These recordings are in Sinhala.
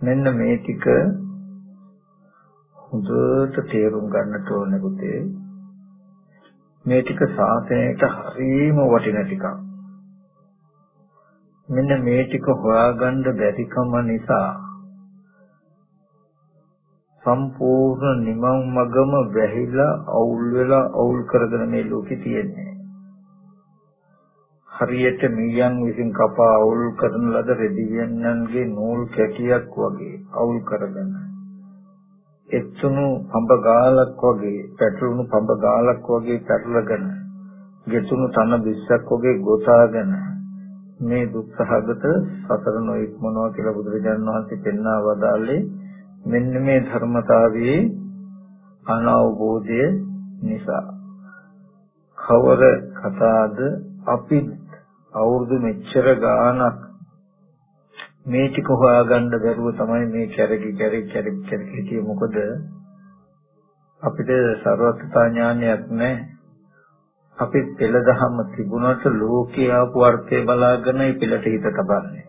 මෙන්න මේ ටික හොඳට තේරුම් ගන්නට ඕනේ පුතේ මේ ටික සාසනයට හරීම වටින ටිකක්. මෙන්න මේ ටික හොයාගන්න බැරිකම නිසා සම්පූර්ණ නිමං මගම වැහිලා අවුල් වෙලා අවුල් කරගෙන මේ ලෝකේ තියෙන්නේ. හරියට මීයන් විසින් කපා අවුල් කරන ලද රෙදියන්නන්ගේ නූල් කැටියක් වගේ අවුල් කරගෙන එතුණු පඹ ගාලක් වගේ පැටළුණු පඹ ගාලක් වගේ පැටලගෙන ගෙතුණු තන බිස්සක් වගේ ගොතාගෙන මේ දුක්සහගත සතර නොඉක්මනවා කියලා බුදුරජාණන් වහන්සේ පෙන්වා වදාළේ මෙන්න මේ ධර්මතාවයේ අනවබෝධය නිසා. කවර කතාද? අපි අවුරුදු මෙච්චර ගාණක් මේ ටික හොයාගන්න බැරුව තමයි මේ කැරකි කැරකි කැරකි කැරකි හිටියේ. මොකද අපිට ਸਰවඥතා ඥානයක් නැහැ. අපි පෙළ දහම තිබුණාට ලෝකේ ආපු අර්ථය බලාගෙන ඒ පෙළට හිත තබන්නේ.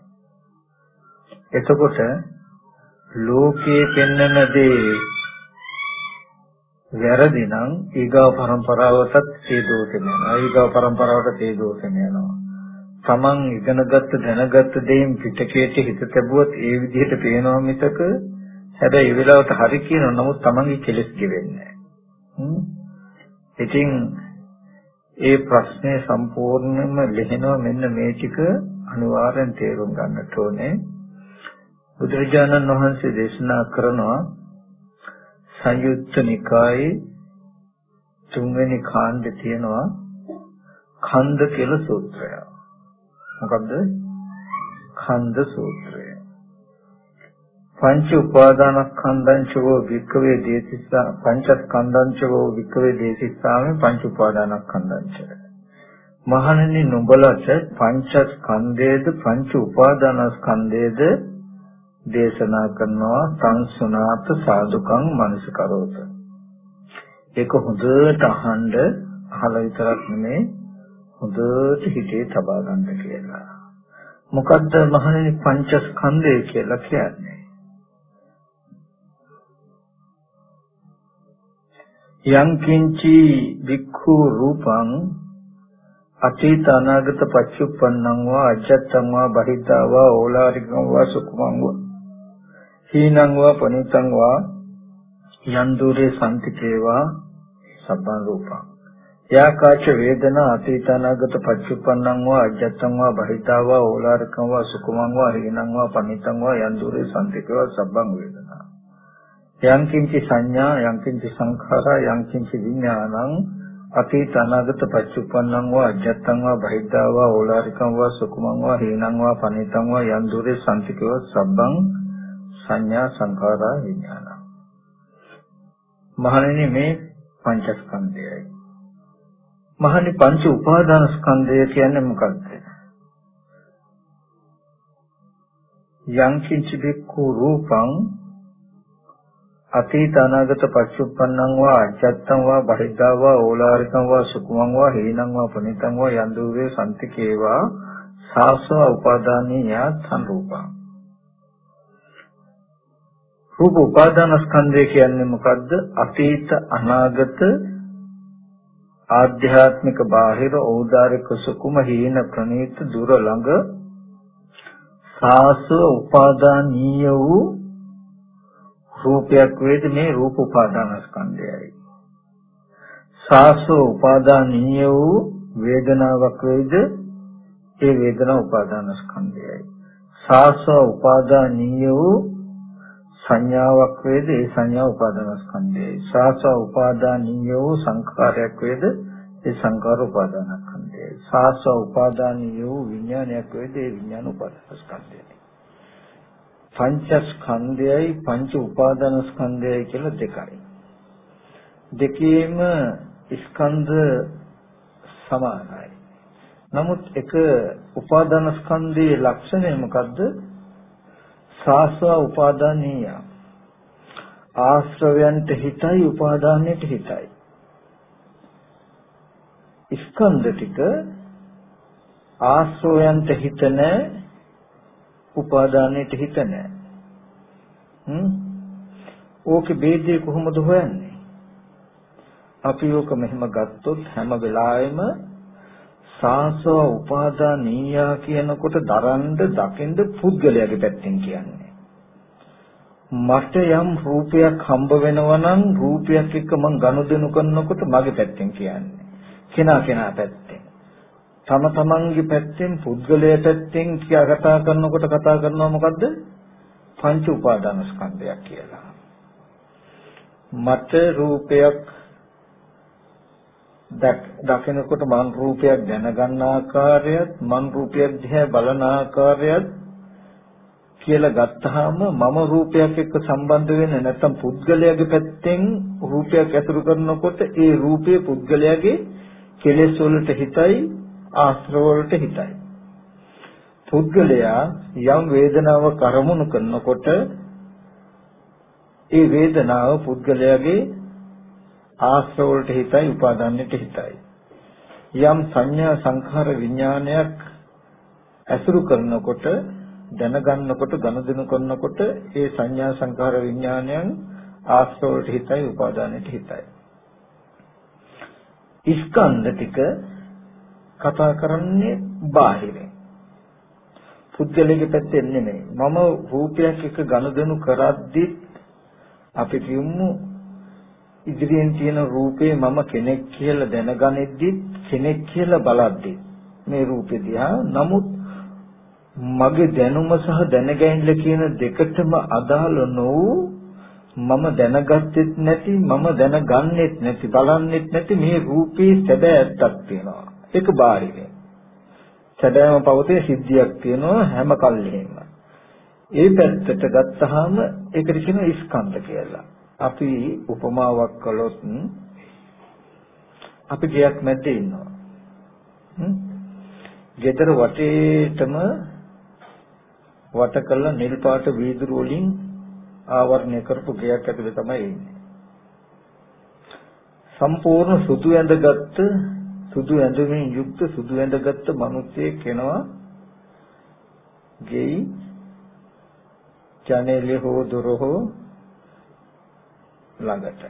එතකොට ලෝකයේ පෙන්වන දේ වැරදි නම් ඊගාව પરම්පරාවටත් ඒ දෝෂෙම යනවා. ඊගාව પરම්පරාවට ඒ දෝෂෙම යනවා. තමන් ඉගෙනගත්ත දැනගත්ත දේෙන් පිටකයට හිත තැබුවොත් ඒ විදිහට පේනවා මිසක හැබැයි ඒ වෙලාවට හරි කියනවා නමුත් තමන්ගේ කෙලෙස් ගෙවෙන්නේ ඉතින් ඒ ප්‍රශ්නේ සම්පූර්ණයෙන්ම ලෙහෙනවා මෙන්න මේ ටික අනිවාර්යෙන් තේරුම් ගන්නට ඕනේ. බුදුරජාණන් වහන්සේ දේශනා කරනවා සංයුත්ත නිකායේ තුන්වෙනි කාණ්ඩේ තියෙනවා කන්ද කියලා සූත්‍රයක් මොකද්ද? ඛණ්ඩ සූත්‍රය. පංච උපාදානස්කන්ධං චෝ වික්කවේ දේසිස්සා පංචස්කන්ධං චෝ වික්කවේ දේසිස්සාමේ පංච උපාදානස්කන්ධං ච. මහණෙනි නුඹලට පංචස්කන්ධයේද පංච උපාදානස්කන්ධයේද දේශනා කරනවා සංසුනාත සාදුකං මනසකරෝත. ඒක හොඳට අහන්න අහලා විතරක් නෙමෙයි හොඳට හිතේ තබා ගන්න කියලා. මොකද්ද මහණෙනි පංචස්කන්ධය කියලා කියන්නේ? යං කිංචි වික්ඛු රූපං අතීත අනාගත පච්චුප්පන්නං වා අජත්තං වා බහිද්ධා වා ඕලාරිකං වා සුකුමං වා හීනං වා පනිතං වා යන් දුරේ සම්තිකේවා සබ්බං රූපං යාකාච වේදනා අතීතනාගත පච්චුප්පන්නං වා අජත්තං වා බහිතා වා ඕලාරකං වා සුකුමං වා හේනං වා පනිතං වා යන්දුරේ සම්තිකව සබ්බං වේදනා. යං කිංචි සංඥා යං කිංචි සංඛාරා යං කිංචි විඥානං අතීතනාගත පච්චුප්පන්නං වා අජත්තං වා බහිතා වා ඕලාරකං වා සුකුමං වා හේනං වා පනිතං වා යන්දුරේ සම්තිකව සබ්බං සංඥා සංඛාරා විඥාන. මහණෙනි මේ පංචස්කන්ධයයි. මහනි පංච උපාදාන ස්කන්ධය කියන්නේ මොකක්ද? යං කිංච බික්ඛු රූපං අතීත අනාගත පච්චුප්පන්නං වා අජත්තං වා බහිද්ධා වා ඕලාරිකං වා සුකුමං වා හේනං වා පනිතං වා යන්දුවේ සම්තිකේවා සාසව උපාදානීය සංරූපං රූප උපාදාන ස්කන්ධය කියන්නේ මොකද්ද? අතීත අනාගත ආධ්‍යාත්මික බාහිර ඖදාරික සුකුම හීන ප්‍රනීත දුර ළඟ සාසව උපාදානීය වූ රූපයක් වේද මේ රූප උපාදානස්කන්ධයයි. සාසව උපාදානීය වූ වේදනාවක් වේද ඒ වේදනා උපාදානස්කන්ධයයි. සාසව උපාදානීය වූ සංඥාවක් වේද? ඒ සංඥා උපාදානස්කන්ධයයි සාසව උපාදානීය වූ සංඛාරයක් වේද? ඒ සංඛාර උපාදානස්කන්ධයයි සාසව උපාදානීය වූ විඥානයක් වේද? ඒ විඥාන උපාදානස්කන්ධයයි පංචස්කන්ධයයි පංච උපාදානස්කන්ධයයි කියලා දෙකයි. දෙකේම ස්කන්ධ සමානයි. නමුත් එක උපාදානස්කන්ධයේ ලක්ෂණය මොකද්ද? සාස්වා උපාදානීය. ආශ්‍රවයන්ට හිතයි උපාදානයට හිතයි. ස්කන්ධ ටික ආශ්‍රවයන්ට හිත නැහැ උපාදානයට හිත නැහැ. හ්ම් ඕකේ ભેදය කොහොමද හොයන්නේ? අපි ඕක මෙහෙම ගත්තොත් හැම වෙලාවෙම සාසව උපාදානීයා කියනකොට දරන්න දකින්න පුද්ගලයාගේ පැත්තෙන් කියන්නේ. මට යම් රූපයක් හම්බ වෙනවා නම් රූපයක් එක්ක මං ගනුදෙනු කරනකොට මගේ පැත්තෙන් කියන්නේ. කෙනා කෙනා පැත්තෙන්. තම තමන්ගේ පැත්තෙන් පුද්ගලයා පැත්තෙන් කියා කතා කරනකොට කතා කරනවා මොකද්ද? පංච උපාදානස්කන්ධයක් කියලා. මට රූපයක් දකිනකොට මන් රූපයක් දැනගන්න ආකාරයත් මන් රූපයක් දිහා බලන ආකාරයත් කියලා ගත්තාම මම රූපයක් එක්ක සම්බන්ධ වෙන්නේ නැත්නම් පුද්ගලයාගේ පැත්තෙන් රූපයක් ඇසුරු කරනකොට ඒ රූපයේ පුද්ගලයාගේ කෙලෙස් වලට හිතයි ආශ්‍රව වලට හිතයි. පුද්ගලයා යම් වේදනාවක් අරමුණු කරනකොට ඒ වේදනාව පුද්ගලයාගේ ආශ්‍රව වලට හිතයි උපාදානෙට හිතයි. යම් සංඥා සංඛාර විඥානයක් ඇසුරු කරනකොට දැනගන්නකොට ගනුදෙනු කරනකොට ඒ සංඥා සංඛාර විඥානයන් ආශ්‍රව වලට හිතයි උපාදානෙට හිතයි. ස්කන්ධ ටික කතා කරන්නේ බාහිරින්. පුද්ගලයාගේ පැත්තෙන් නෙමෙයි. මම රූපයක් එක්ක ගනුදෙනු කරද්දිත් අපි කියමු ඉදිරියෙන් තියෙන රූපේ මම කෙනෙක් කියලා දැනගනිද්දි කෙනෙක් කියලා බලද්දි මේ රූපේ දිහා. නමුත් මගේ දැනුම සහ දැනගැනිල්ල කියන දෙකටම අදාළ නොවූ මම දැනගත්තෙත් නැති මම දැනගන්නෙත් නැති බලන්නෙත් නැති මේ රූපේ සැබෑ ඇත්තක් තියෙනවා. ඒක බාහිරයි සැබෑම පවතේ සිද්ධියක් තියෙනවා හැම කල්හිම. ඒ පැත්තට ගත්තාම ඒකට කියනවා ස්කන්ධ කියලා. අපි උපමාවක් කළොත් අපි ගයක් මැද්දේ ඉන්නවා. ගෙදර වටේටම වට කළ නිල් පාට වීදුරු වලින් ආවරණය කරපු ගයක් ඇතුලේ තමයි ඉන්නේ. සම්පූර්ණ සුදු ඇඳගත් සුදු ඇඳුමින් යුක්ත සුදු ඇඳගත් මිනිසෙක් කෙනවා ගෙයි ජනේලේ හෝ දොර හෝ ළඟට.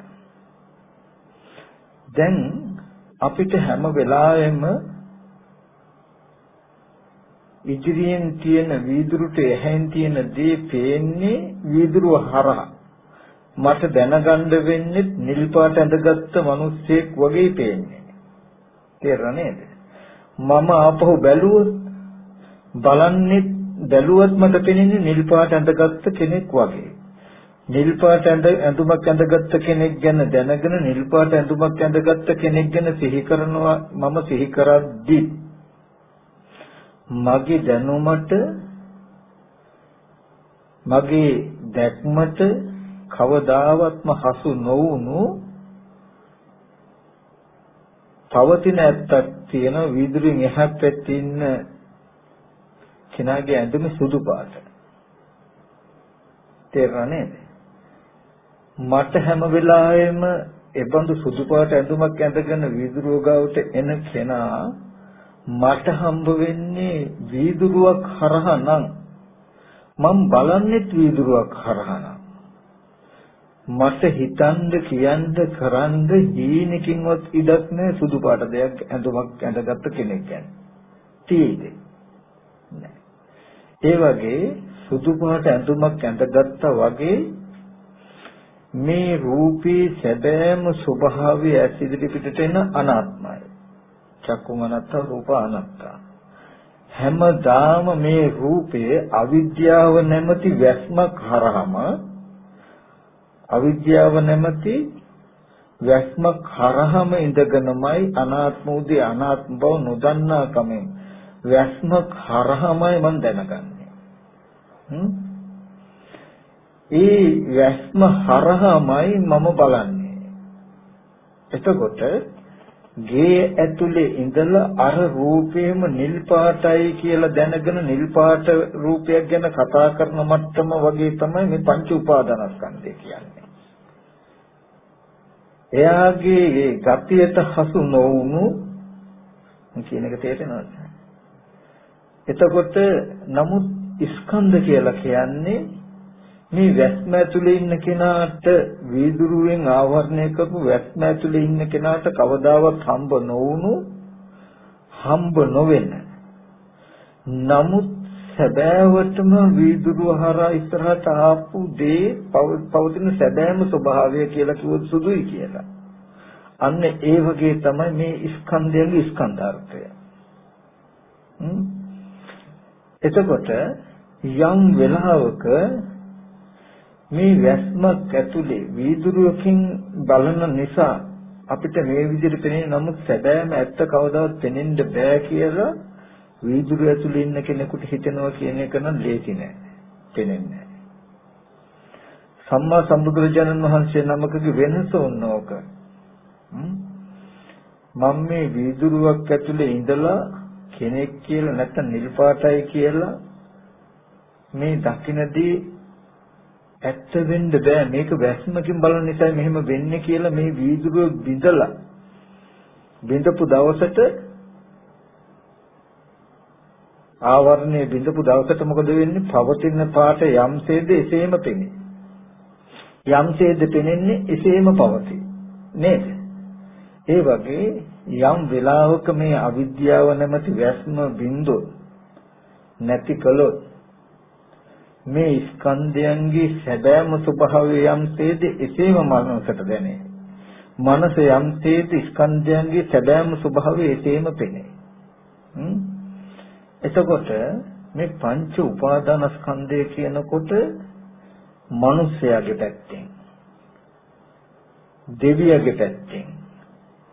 දැන් අපිට හැම වෙලාවෙම ඉදිරියෙන් තියෙන වීදුරුට එහෙන් තියෙන දේ පේන්නේ වීදුරුව හරහා. මට දැනගන්න වෙන්නේ නිල් පාට ඇඳගත්ත මිනිස්සෙක් වගේ පේන්නේ. තේරෙන්නේ නේද? මම ආපහු බැලුවොත් බලන්නේ බැලුවත් මට පේන්නේ නිල් පාට ඇඳගත්ත කෙනෙක් වගේ. නිල් පාට ඇඳුමක් ඇඳගත්ත කෙනෙක් ගැන දැනගෙන නිල් පාට ඇඳුමක් ඇඳගත්ත කෙනෙක් ගැන සිහි කරනවා මම සිහි කරද්දී මගේ දැනුමට මගේ දැක්මට කවදාවත්ම හසු නොවුණු පවතින ඇත්තක් තියෙන විදුලින් එහා පැත්තේ ඉන්න කෙනාගේ ඇඳුම සුදු පාට. තේරෙන්නේ නේද? මට හැම වෙලාවෙම එබඳු සුදු පාට ඇඳුමක් ඇඳගෙන වීදුරුව ගාවට එන කෙනා මට හම්බ වෙන්නේ වීදුරුවක් හරහා නම් මම බලන්නෙත් වීදුරුවක් හරහා නම් මට හිතන්න කියන්න කරන්න හීනකින්වත් ඉඩක් නැහැ සුදු පාට දෙයක් ඇඳුමක් ඇඳගත්ත කෙනෙක් ගැන. තියෙයිද? ඒ වගේ සුදු පාට ඇඳුමක් ඇඳගත්තා වගේ මේ රූපේ සැබෑම ස්වභාවය ඇස් ඉදිරි පිටට එන අනාත්මයි. චක්කුම අනත්ත රූප අනත්ත. හැමදාම මේ රූපය අවිද්‍යාව නැමැති වැස්මක් හරහම අවිද්‍යාව නැමැති වැස්මක් හරහම ඉඳගෙනමයි අනාත්ම උදී අනාත්ම බව නොදන්නා කමෙන් වැස්මක් හරහමයි මම දැනගන්නේ. ඒ වැස්ම හරහමයි මම බලන්නේ. එතකොට ගේ ඇතුලේ ඉඳලා අර රූපේම නිල් පාටයි කියලා දැනගෙන නිල් පාට රූපයක් ගැන කතා කරන මට්ටම වගේ තමයි මේ පංච උපාදානස්කන්ධය කියන්නේ. එයාගේ ගතියට හසු නොවුණු කියන එක තේරෙනවද? එතකොට නමුත් ස්කන්ධ කියලා කියන්නේ මේ වැස්ම ඇතුලේ ඉන්න කෙනාට වීදුරුවෙන් ආවරණය කරපු වැස්ම ඇතුලේ ඉන්න කෙනාට කවදාවත් හම්බ නොවුණු හම්බ නොවෙන නමුත් සැබෑවටම වීදුරුව හරහා ඉස්සරහට ආපු දේ පවතින සැබෑම ස්වභාවය කියලා කිව්වොත් සුදුයි කියලා. අන්න ඒ වගේ තමයි මේ ස්කන්ධයන්ගේ ස්කන්ධාර්ථය. එතකොට යම් වෙලාවක මේ වැස්මක් ඇතුලේ වීදුරුවකින් බලන නිසා අපිට මේ විදිහට පෙනෙන නමුත් සැබෑම ඇත්ත කවදාවත් පෙනෙන්න බෑ කියලා වීදුරුව ඇතුලේ ඉන්න කෙනෙකුට හිතෙනවා කියන එක නම් ලේසි නෑ. පෙනෙන්නේ නෑ. සම්මා සම්බුදුරජාණන් වහන්සේ නමකගේ වෙනස ඕනෝක. මම මේ වීදුරුවක් ඇතුලේ ඉඳලා කෙනෙක් කියලා නැත්නම් නිල් පාටයි කියලා මේ දකින්නදී ඇත්ත වෙන්න බෑ. මේක වැස්මකින් බලන නිසා මෙහෙම වෙන්නේ කියලා මේ වීදුරුව බිඳලා බිඳපු දවසට ආවරණය බිඳපු දවසට මොකද වෙන්නේ? පවතින පාට යම්සේද එසේම පෙනේ. යම්සේද පෙනෙන්නේ එසේම පවතී. නේද? ඒ වගේ යම් වෙලාවක මේ අවිද්‍යාව නැමැති වැස්ම බින්දොත් නැති කළොත් මේ ස්කන්ධයන්ගේ සැබෑම ස්වභාවය යම්සේද එසේම මනසට දැනේ. මනස යම්සේද ස්කන්ධයන්ගේ සැබෑම ස්වභාවය එසේම පෙනේ. එතකොට මේ පංච උපාදාන ස්කන්ධය කියනකොට මිනිස්යාගේ පැත්තෙන් දෙවියගේ පැත්තෙන්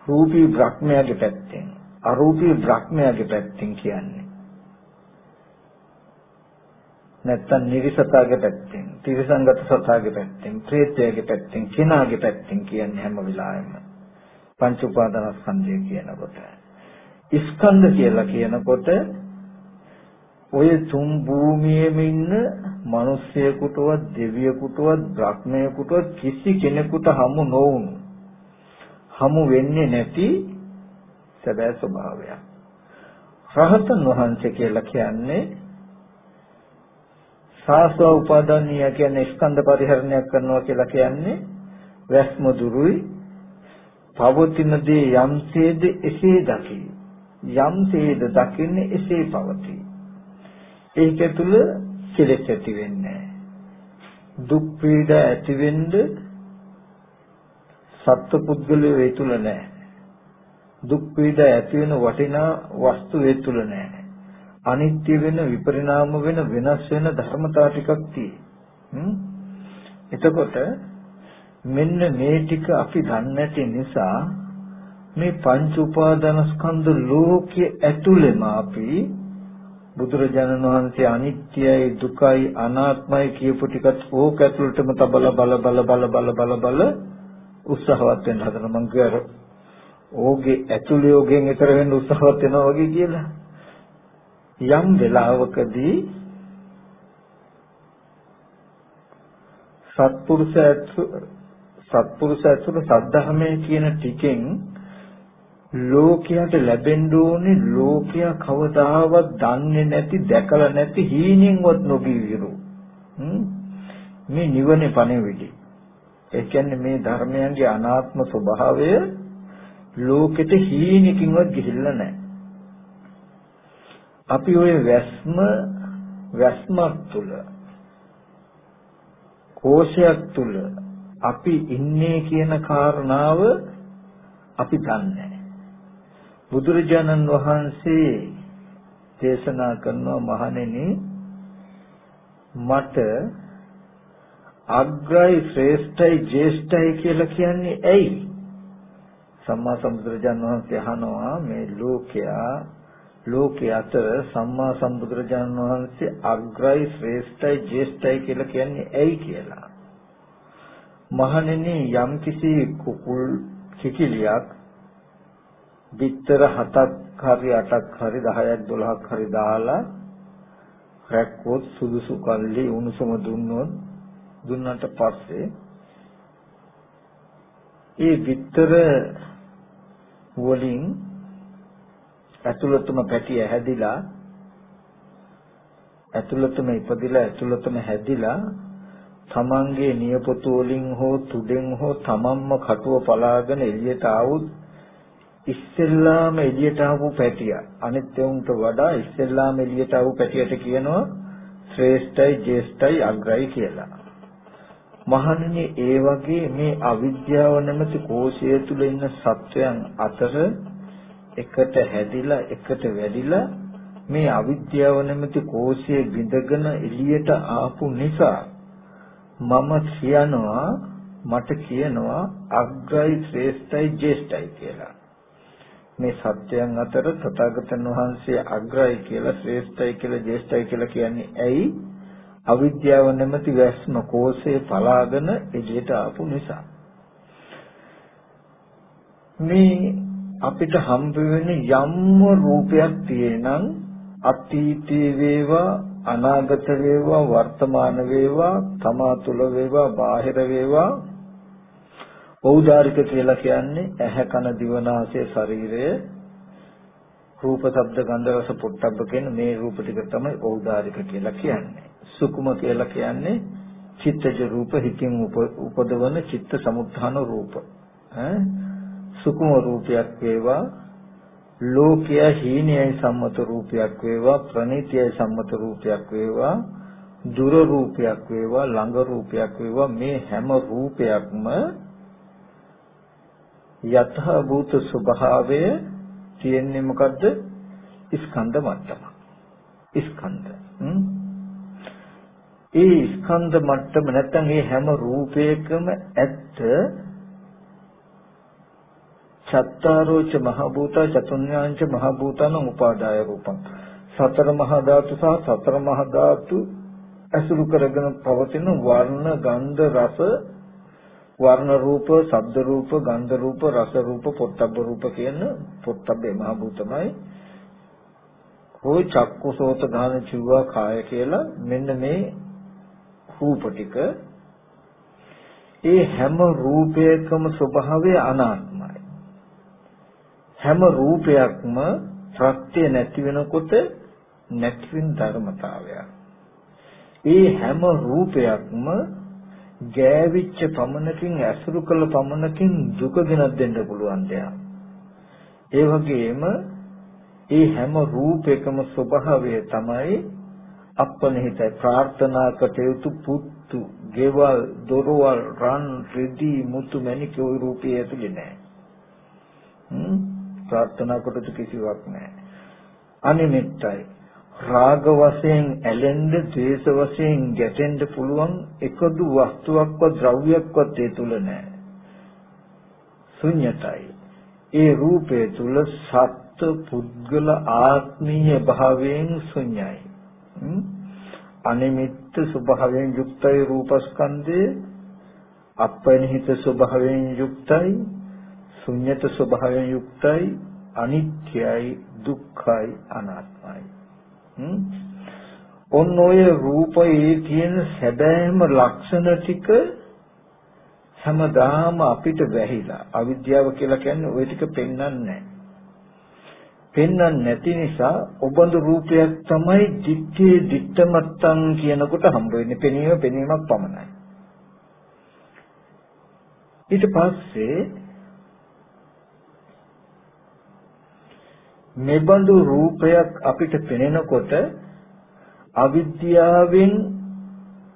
රූපී බ්‍රහ්මයාගේ පැත්තෙන් අරූපී බ්‍රහ්මයාගේ පැත්තෙන් කියන්නේ නැත්තම් නිරිසතාගේ පැත්තෙන් තිරසංගත සතාගේ පැත්තෙන් ප්‍රේතයාගේ පැත්තෙන් කෙනාගේ පැත්තෙන් කියන්නේ හැම වෙලාවෙම පංච උපාදානස්කන්ධය කියනකොට. ස්කන්ධ කියලා කියනකොට ඔය තුන් භූමියේම ඉන්න මිනිස්සෙකුටවත් දෙවියෙකුටවත් බ්‍රහ්මයෙකුටවත් කිසි කෙනෙකුට හමු නොවුණු හමු වෙන්නේ නැති සැබෑ ස්වභාවයක්. රහතන් වහන්සේ කියලා කියන්නේ සාස්ව උපාදානිය කියන්නේ ස්කන්ධ පරිහරණයක් කරනවා කියලා කියන්නේ වැස්ම දුරුයි. පවතින දේ යම්සේද එසේ දකි. යම්සේද දකින්නේ එසේ පවතී. ඒක තුල කෙලෙස් ඇති වෙන්නේ දුක් පීඩා ඇති වෙන්න සත්පුද්ගලයෝ ඒ තුල නැහැ. දුක් පීඩා ඇති වෙන වටිනා වස්තු ඒ තුල නැහැ. අනිත්‍ය වෙන විපරිණාම වෙන වෙනස් වෙන ධර්මතා ටිකක් තියෙයි. එතකොට මෙන්න මේ ටික අපි දන්නේ නැති නිසා මේ පංච උපාදානස්කන්ධ ලෝකයේ ඇතුළෙම අපි බුදුරජාණන් වහන්සේ අනිත්‍යයි දුකයි අනාත්මයි කියපු ටිකත් ඕක ඇතුළටම තබල බල බල බල බල බල බල උත්සාහවත් වෙන්න හදන මං කියර ඕගේ ඇතුළේ ඕගෙන් ඈතර වෙන්න උත්සාහවත් වෙනවා වගේ කියලා. යම් වෙලාවකදී සත්පුරුෂ සත්පුරුෂ ඇතුළු සද්ධර්මයේ කියන ටිකෙන් ලෝකයට ලැබෙන්න ඕනේ ලෝකයා කවදාවත් දන්නේ නැති දැකලා නැති හීනෙන්වත් නොගිවිරු මේ නිවනේ පණෙවිඩි ඒ කියන්නේ මේ ධර්මයන්ගේ අනාත්ම ස්වභාවය ලෝකෙට හීනකින්වත් ගිහිල්ලා නැහැ. අපි ওই වැස්ම වැස්මක් තුල කෝෂයක් තුල අපි ඉන්නේ කියන කාරණාව අපි දන්නේ බුදුරජාණන් වහන්සේ දේශනා කරනවා මහණෙනි මට අග්‍රයි ශ්‍රේෂ්ඨයි ජේෂ්ඨයි කියලා කියන්නේ ඇයි? සම්මා සම්බුදුරජාණන් වහන්සේ අහනවා මේ ලෝකයා ලෝකයේ අතර සම්මා සම්බුදුරජාණන් වහන්සේ අග්‍රයි ශ්‍රේෂ්ඨයි ජේෂ්ඨයි කියලා කියන්නේ ඇයි කියලා? මහණෙනි යම්කිසි කුකුල් කිකිලියක් බිත්තර 7ක් හරි 8ක් හරි 10ක් 12ක් හරි දාලා රැක්කොත් සුදුසු කල්ලි උණුසුම දුන්නොත් දුන්නට පස්සේ ඒ බිත්තර වලින් ඇතුළතම පැටිය හැදිලා ඇතුළතම ඉපදිලා ඇතුළතම හැදිලා තමන්ගේ නියපොතු වලින් හෝ තුඩෙන් හෝ තමන්ම කටුව පලාගෙන එළියට ආවොත් ඉස්සෙල්ලාම එළියට ආපු පැටිය අනිත් උන්ට වඩා ඉස්සෙල්ලාම එළියට ආපු පැටියට කියනවා ශ්‍රේෂ්ඨයි ජේෂ්ඨයි අග්‍රයි කියලා. මහණෙනි ඒ වගේ මේ අවිද්‍යාව නැමැති කෝෂය තුල ඉන්න සත්වයන් අතර එකට හැදිලා එකට වැඩිලා මේ අවිද්‍යාව නැමැති කෝෂය බිඳගෙන එළියට ආපු නිසා මම කියනවා මට කියනවා අග්‍රයි ශ්‍රේෂ්ඨයි ජේෂ්ඨයි කියලා. මේ සත්‍යයන් අතර තථාගතයන් වහන්සේ අග්‍රයි කියලා ශ්‍රේෂ්ඨයි කියලා ජේෂ්ඨයි කියලා කියන්නේ ඇයි? අවිද්‍යාව නැමැති වැස්ම කෝෂේ පලාගෙන එළියට ආපු නිසා. මේ අපිට හම්බ වෙන යම්ම රූපයක් තියෙනම් අතීතයේ වේවා අනාගත වේවා වර්තමාන වේවා තමා තුළ වේවා බාහිර වේවා ඖදාරික කියලා කියන්නේ ඇහැ කන දිව නාසය ශරීරය රූප ශබ්ද ගන්ධ රස පොට්ටබ්බ කියන මේ රූප ටික තමයි ඖදාරික කියලා කියන්නේ. සුකුම කියලා කියන්නේ චිත්තජ රූප හිතින් උපදවන චිත්ත සමුත්ථාන රූප. ඈ සුකුම රූපයක් වේවා ලෝකය හීනයයි සම්මත රූපයක් වේවා ප්‍රණීතයයි සම්මත රූපයක් වේවා දුර රූපයක් වේවා ළඟ රූපයක් වේවා මේ හැම රූපයක්ම යතහ භූත ස්වභාවය තියෙන්නේ මොකද්ද? ස්කන්ධ මට්ටම. ස්කන්ධ. ඒ ස්කන්ධ මට්ටම නැත්නම් මේ හැම රූපයකම ඇත්ත චත්තාරෝච මහ භූත චතුර්ණාංච මහ භූතන උපාදාය රූපං සතර මහා ධාතු සහ සතර මහා ධාතු ඇසුරු කරගෙන පවතින වර්ණ ගන්ධ රස වර්ණ රූප, ශබ්ද රූප, ගන්ධ රූප, රස රූප, පොට්ටබ්බ රූප කියන පොට්ටබ්බේ මහ භූතමයි. හොයි චක්කුසෝත ගාන චුවා කාය කියලා මෙන්න මේ රූප ටික ඒ හැම රූපයකම ස්වභාවය අනාත්මයි. හැම රූපයක්ම ප්‍රත්‍ය නැති වෙනකොට නැති වෙන ධර්මතාවයක්. ඒ හැම රූපයක්ම ගෑවිච්ච පමණකින් ඇසුරු කළ පමණකින් දුක ගෙනත් දෙන්න පුළුවන් දෙයක්. ඒ වගේම ඒ හැම රූපයකම ස්වභාවය තමයි අපනිහිත ප්‍රාර්ථනා කටයුතු පුත්තු, ගෙවල්, දොරවල්, රන්, රිදී, මුතු මැණික ওই රූපයේ ඇතුලේ නැහැ. හ්ම් ප්‍රාර්ථනා කොට කිසිවක් නැහැ. අනිමිත්තයි රාග වශයෙන් ඇලෙන්න, ද්වේෂ වශයෙන් ගැටෙන්න පුළුවන් එකදු වස්තුවක්වත් ද්‍රව්‍යයක්වත් ඒ තුල නැහැ. ශුන්‍යතයි. ඒ රූපය තුල සත්ත්ව පුද්ගල ආත්මීය භාවයෙන් ශුන්‍යයි. අනිමිත්ත ස්වභාවයෙන් යුක්තයි රූපස්කන්ධේ අපනිහිත ස්වභාවයෙන් යුක්තයි ශුන්‍යත ස්වභාවයෙන් යුක්තයි අනිත්‍යයි දුක්ඛයි අනාත්මයි ඔන්න ඔය රූපයේ තියෙන සැබෑම ලක්ෂණ ටික හැමදාම අපිට වැහිලා අවිද්‍යාව කියලා කියන්නේ ওই ටික පෙන්වන්නේ නැහැ. පෙන්වන්නේ නැති නිසා ඔබඳු රූපයක් තමයි දිත්තේ දිත්තමත්තන් කියනකොට හම්බ වෙන්නේ. පෙනීම පෙනීමක් පමණයි. ඊට පස්සේ මෙබඳු රූපයක් අපිට පෙනෙනකොට අවිද්‍යාවෙන්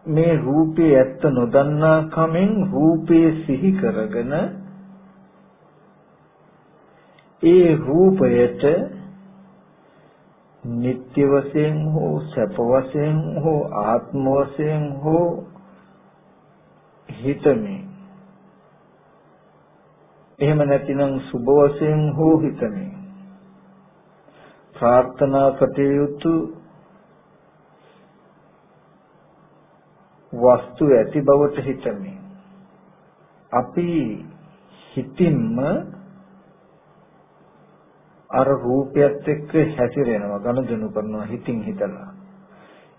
මේ රූපේ ඇත්ත නොදන්නා කමෙන් රූපේ සිහි කරගෙන ඒ රූපයට නিত্য වශයෙන් හෝ සැප වශයෙන් හෝ ආත්ම වශයෙන් හෝ හිතමි. එහෙම නැතිනම් සුබ වශයෙන් හෝ හිතමි. ප්‍රාර්ථනා කටයුතු වස්තු ඇති බවට හිතමි. අපි හිතින්ම අර රූපයත් එක්ක හැසිරෙනවා ගනුදෙනු කරනවා හිතින් හිතලා.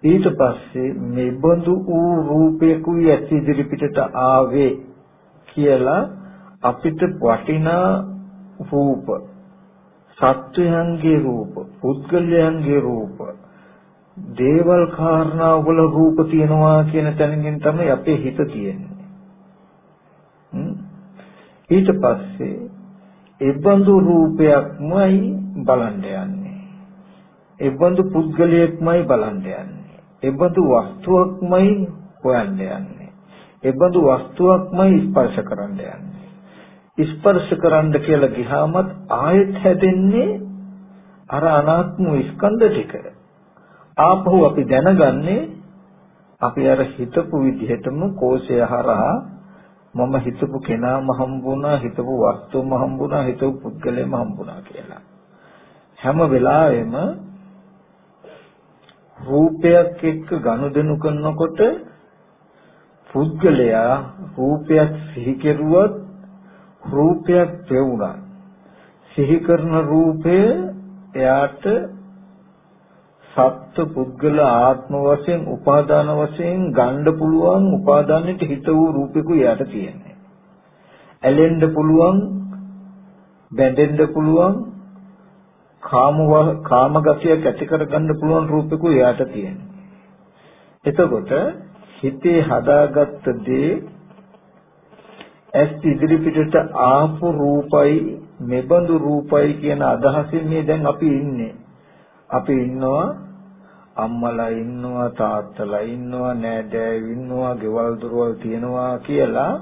ඊට පස්සේ මේ බඳු වූ රූපයකුයි ඇති ඉදිරි පිටට ආවේ කියලා අපිට වටිනා රූප සත්වයන්ගේ රූප පුද්ගලයන්ගේ රූප දේවල් කාරණා වල රූප තියෙනවා කියන තැනකින් තමයි අපේ හිත තියෙන්නේ ඊට පස්සේ එබඳු රූපයක්මයි බලන්න යන්නේ. එබඳු පුද්ගලයෙක්මයි බලන්න යන්නේ. එබඳු වස්තුවක්මයි හොයන්න යන්නේ. එබඳු වස්තුවක්මයි ස්පර්ශ කරන්න යන්නේ. ස්පර්ශ කරන්න කියලා ගියාමත් ආයෙත් හැදෙන්නේ අර අනාත්ම ස්කන්ධ ටික. ආපහු අපි දැනගන්නේ අපි අර හිතපු විදිහටම කෝෂය හරහා මම හිතපු කෙනාම හම්බුණා හිතපු වස්තුවම හම්බුණා හිතපු පුද්ගලයාම හම්බුණා කියලා හැම වෙලාවෙම රූපයක් එක්ක ගනුදෙනු කරනකොට පුද්ගලයා රූපයක් සිහි කෙරුවොත් රූපයක් පෙවුණා සිහි කරන රූපය එයාට සත්ත්ව පුද්ගල ආත්ම වශයෙන් උපාදාන වශයෙන් ගන්න පුළුවන් උපාදානෙට හිත වූ රූපෙකු යට තියෙන්නේ. ඇලෙන්න පුළුවන් බැඳෙන්න පුළුවන් කාම කාම ගතියක් ඇති කරගන්න පුළුවන් රූපෙකු යට තියෙන්නේ. එතකොට හිතේ හදාගත්ත දේ ඇස් ඉදිරි පිටට ආපු රූපයි මෙබඳු රූපයි කියන අදහසින් මේ දැන් අපි ඉන්නේ. අපි ඉන්නවා අම්මලා ඉන්නවා තාත්තලා ඉන්නවා නෑදෑයෝ ඉන්නවා ගෙවල් දොරවල් තියෙනවා කියලා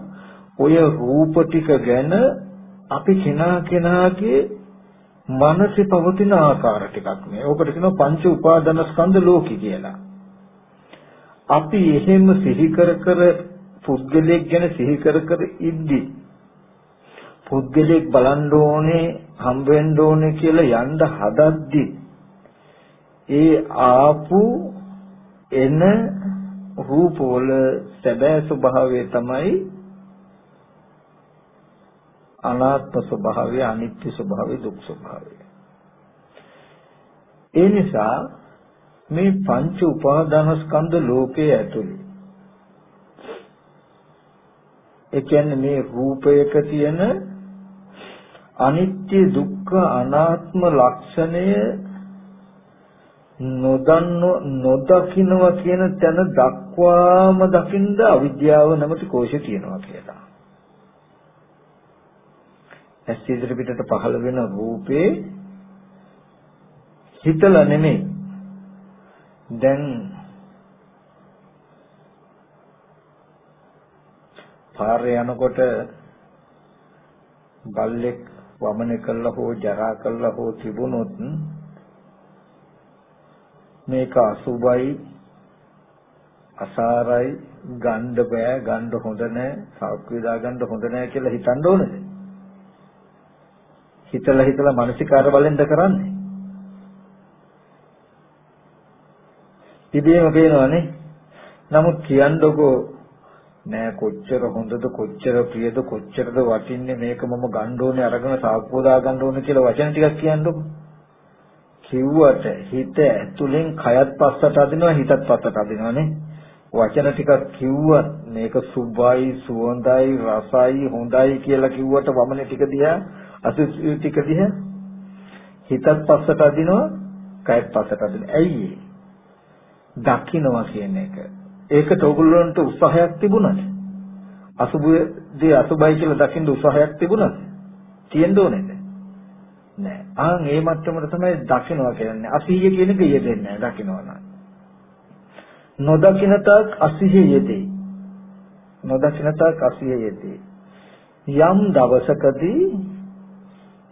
ඔය රූප ටික ගැන අපි කෙනා කෙනාගේ මනසේ පවතින ආකාර ටිකක් නේ. ඕකට කියනවා පංච උපාදාන ස්කන්ධ ලෝකي කියලා. අපි එහෙම සිහි කර කර පුද්ගලයෙක් ගැන සිහි කර කර ඉද්දි. පුද්ගලයෙක් බලන්න ඕනේ හම්බ වෙන්න ඕනේ කියලා යන්න හදද්දි ඒ ආපු එන රූපවල සැබෑ ස්වභාවය තමයි අනාත්ම ස්වභාවය අනිත්‍ය ස්වභාවය දුක් ස්වභාවය. ඒ නිසා මේ පංච උපාදානස්කන්ධ ලෝකයේ ඇතුළේ ඒ කියන්නේ මේ රූපයක තියෙන අනිත්‍ය දුක්ඛ අනාත්ම ලක්ෂණය නොදන්න නොදකින්නවා කියන තැන දක්වාම දකින්ද අවිද්‍යාව නැමැති කෝෂය තියෙනවා කියලා. ඇස් ඉදිරි පිටට පහළ වෙන රූපේ හිතලා නෙමෙයි. දැන් පාරේ යනකොට බල්ලෙක් වමනේ කළා හෝ ජරා කළා හෝ තිබුණොත් මේක අසුබයි අසාරයි ගණ්ඩ බෑ ගණ්ඩ හොඳ නෑ සාක්කුවේ දාගන්න හොඳ නෑ කියලා හිතන්න ඕනද? හිතලා හිතලා මානසිකාර බලෙන්ද කරන්නේ? ඉබේම පේනවනේ. නමුත් කියන්නකෝ නෑ කොච්චර හොඳද කොච්චර ප්‍රියද කොච්චරද වටින්නේ මේක මම ගන්න ඕනේ අරගෙන සාක්කුව දාගන්න ඕනේ කියලා වචන ටිකක් කියන්නකෝ කිව්වට හිත ඇතුලෙන් කයත් පස්සට අදිනවා හිතත් පස්සට අදිනවානේ වචන ටිකක් කිව්වත් මේක සුභයි සුවඳයි රසයි හොඳයි කියලා කිව්වට වමනේ ටික දිහා අසුචි ටික දිහා හිතත් පස්සට අදිනවා කයත් පස්සට අදිනවා. ඇයි දකින්නවා කියන එක. ඒකට ඕගොල්ලන්ට උත්සාහයක් තිබුණාද අසුභදී අසුභයි කියලා දකින්න උත්සාහයක් තිබුණාද? තියෙන්න ඕනේද? නෑ. ආන් ඒ මට්ටමට තමයි දකින්නවා කියන්නේ. අසීය කියන එක යෙදෙන්නේ නෑ දකින්නවා නම්. නොදකින්න තාක් අසීය යෙදේ. නොදකින්න තාක් අසීය යෙදේ. යම් දවසකදී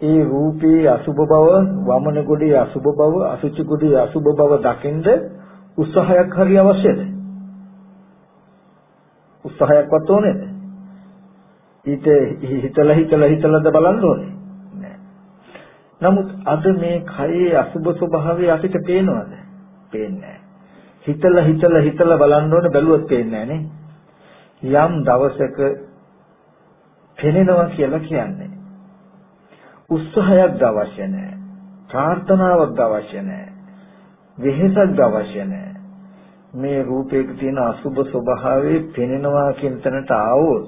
ඒ රූපේ අසුභ බව, වමන ගොඩේ අසුභ බව, අසුචි ගොඩේ අසුභ බව දකින්ද උත්සාහයක් හරි අවශ්‍යද? උත්සාහයක්වත් ඕනේද? ඊට හිතලා හිතලා හිතලාද බලන්න ඕනේ? නෑ. නමුත් අද මේ කයේ අසුභ ස්වභාවය අපිට පේනවද? පේන්නේ හිතලා හිතලා හිතලා බලන්න ඕනේ බැලුවොත් පේන්නේ නෑනේ. යම් දවසක පෙනෙනවා කියලා කියන්නේ උත්සාහයක් අවශ්‍ය නැහැ. ප්‍රාර්ථනාවක් අවශ්‍ය නැහැ. වෙහෙසක් අවශ්‍ය නැහැ. මේ රූපයක තියෙන අසුබ ස්වභාවය පෙනෙනවා කියන තැනට ආවොත්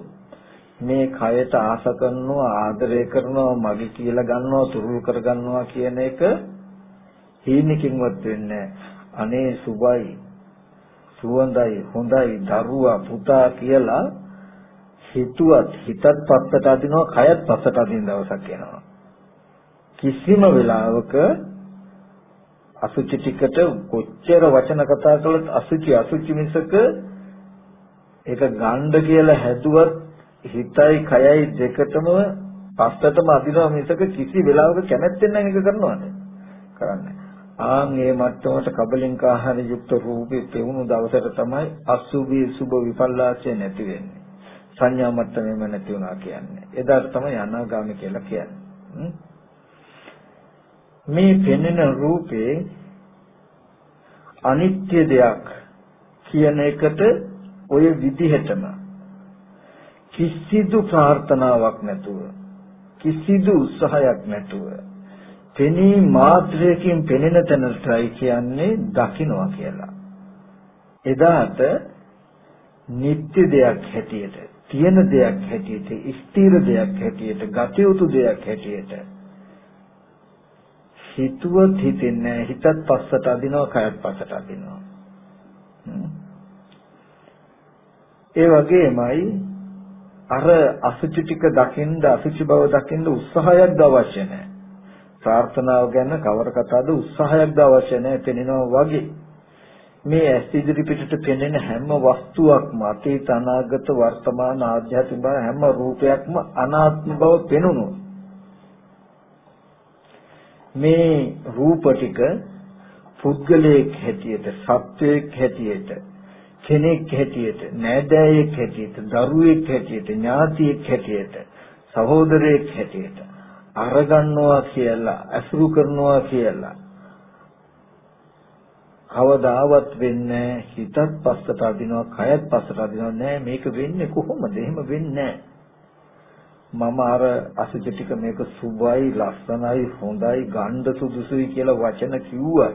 මේ කයට ආස කරනවා ආදරය කරනවා මගේ කියලා ගන්නවා තුරුල් කර ගන්නවා කියන එක හීනකින්වත් වෙන්නේ අනේ සුබයි සුවඳයි හොඳයි දරුවා පුතා කියලා හිතුවත් හිතත් පස්සට අදිනවා කයත් පස්සට අදින දවසක් එනවා. කිසිම වෙලාවක අසුචි ටිකට කොච්චර වචන කතා කළත් අසුචි අසුචි මිසක ඒක ගණ්ඩ කියලා හැදුවත් හිතයි කයයි දෙකටම පස්සටම අදිනවා මිසක කිසි වෙලාවක කැමැත්තෙන් නම් ඒක කරනවද? කරන්නේ ආන් මේ මට්ටමට කබලින්ක ආහාර යුක්ත රූපේ පෙවුණු දවසට තමයි අසුභී සුභ විපල්ලාසය නැති වෙන්නේ. සංඥා මට්ටමෙම නැති වුණා කියන්නේ. එදාට තමයි අනාගාමී කියලා කියන්නේ. මේ පෙනෙන රූපේ අනිත්‍ය දෙයක් කියන එකට ඔය විදිහටම කිසිදු ප්‍රාර්ථනාවක් නැතුව කිසිදු උත්සාහයක් නැතුව පෙනී මාත්‍රයකින් පෙනෙන තැනටයි කියන්නේ දකින්නවා කියලා. එදාට නිත්‍ය දෙයක් හැටියට, තියෙන දෙයක් හැටියට, ස්ථිර දෙයක් හැටියට, ගතියුතු දෙයක් හැටියට හිතුවත් හිතෙන්නේ හිතත් පස්සට අදිනවා කයත් පස්සට අදිනවා. ඒ වගේමයි අර අසුචි ටික දකින්න අසුචි බව දකින්න උත්සාහයක් අවශ්‍ය නැහැ. ප්‍රාර්ථනාව ගැන කවර කතාවද උත්සාහයක් අවශ්‍ය නැහැ පෙනෙනවා වගේ. මේ ඇස් ඉදිරි පිටට පෙනෙන හැම වස්තුවක්ම අතීත අනාගත වර්තමාන ආධ්‍යාත්මික හැම රූපයක්ම අනාත්ම බව පෙනුනොත් මේ රූප ටික පුද්ගලයෙක් හැටියට සත්වයෙක් හැටියට කෙනෙක් හැටියට නෑදෑයෙක් හැටියට දරුවෙක් හැටියට ඥාතියෙක් හැටියට සහෝදරයෙක් හැටියට අරගන්නවා කියලා අසුරු කරනවා කියලා කවදාවත් වෙන්නේ හිතත් පස්සට අදිනවා කයත් පස්සට අදිනවා. නෑ මේක වෙන්නේ කොහොමද? එහෙම වෙන්නේ නෑ. මම අර අසුචි ටික මේක සුවයි ලස්සනයි හොඳයි ගන්ධ සුදුසුයි කියලා වචන කිව්වා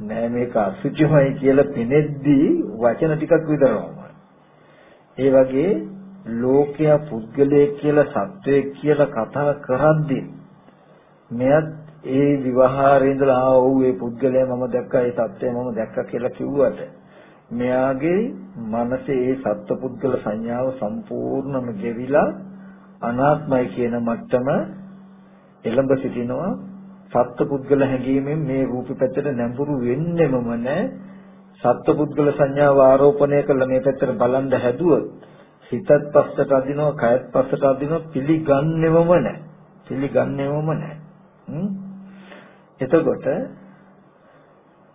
නෑ මේක අසුචිමයි කියලා පෙනෙද්දී වචන ටිකක් විතරමයි ඒ වගේ ලෝකයා පුද්ගලයෙක් කියලා සත්වයෙක් කියලා කතා කරද්දී මෙයත් ඒ විවහාරේ ඉඳලා ආ ඔව් ඒ පුද්ගලයා මම දැක්කා ඒ සත්‍යය මම දැක්කා කියලා කිව්වට මෙයාගේ මනසේ ඒ සත්පුද්ගල සංඥාව සම්පූර්ණම ගෙවිලා අනාත්මයි කියන මට්ටම එළඹ සිටිනවා. සත්පුද්ගල හැඟීමෙන් මේ රූප පැත්තට නැඹුරු වෙන්නෙමම නැහැ සත්පුද්ගල සංඥාව ආරෝපණය කළ මේ පැත්තට බලන් හැදුවොත් හිතත් පස්සට අදිනවා කයත් පස්සට අදිනවා පිළිගන්නෙවම නැහැ පිළිගන්නෙවම නැහැ එතකොට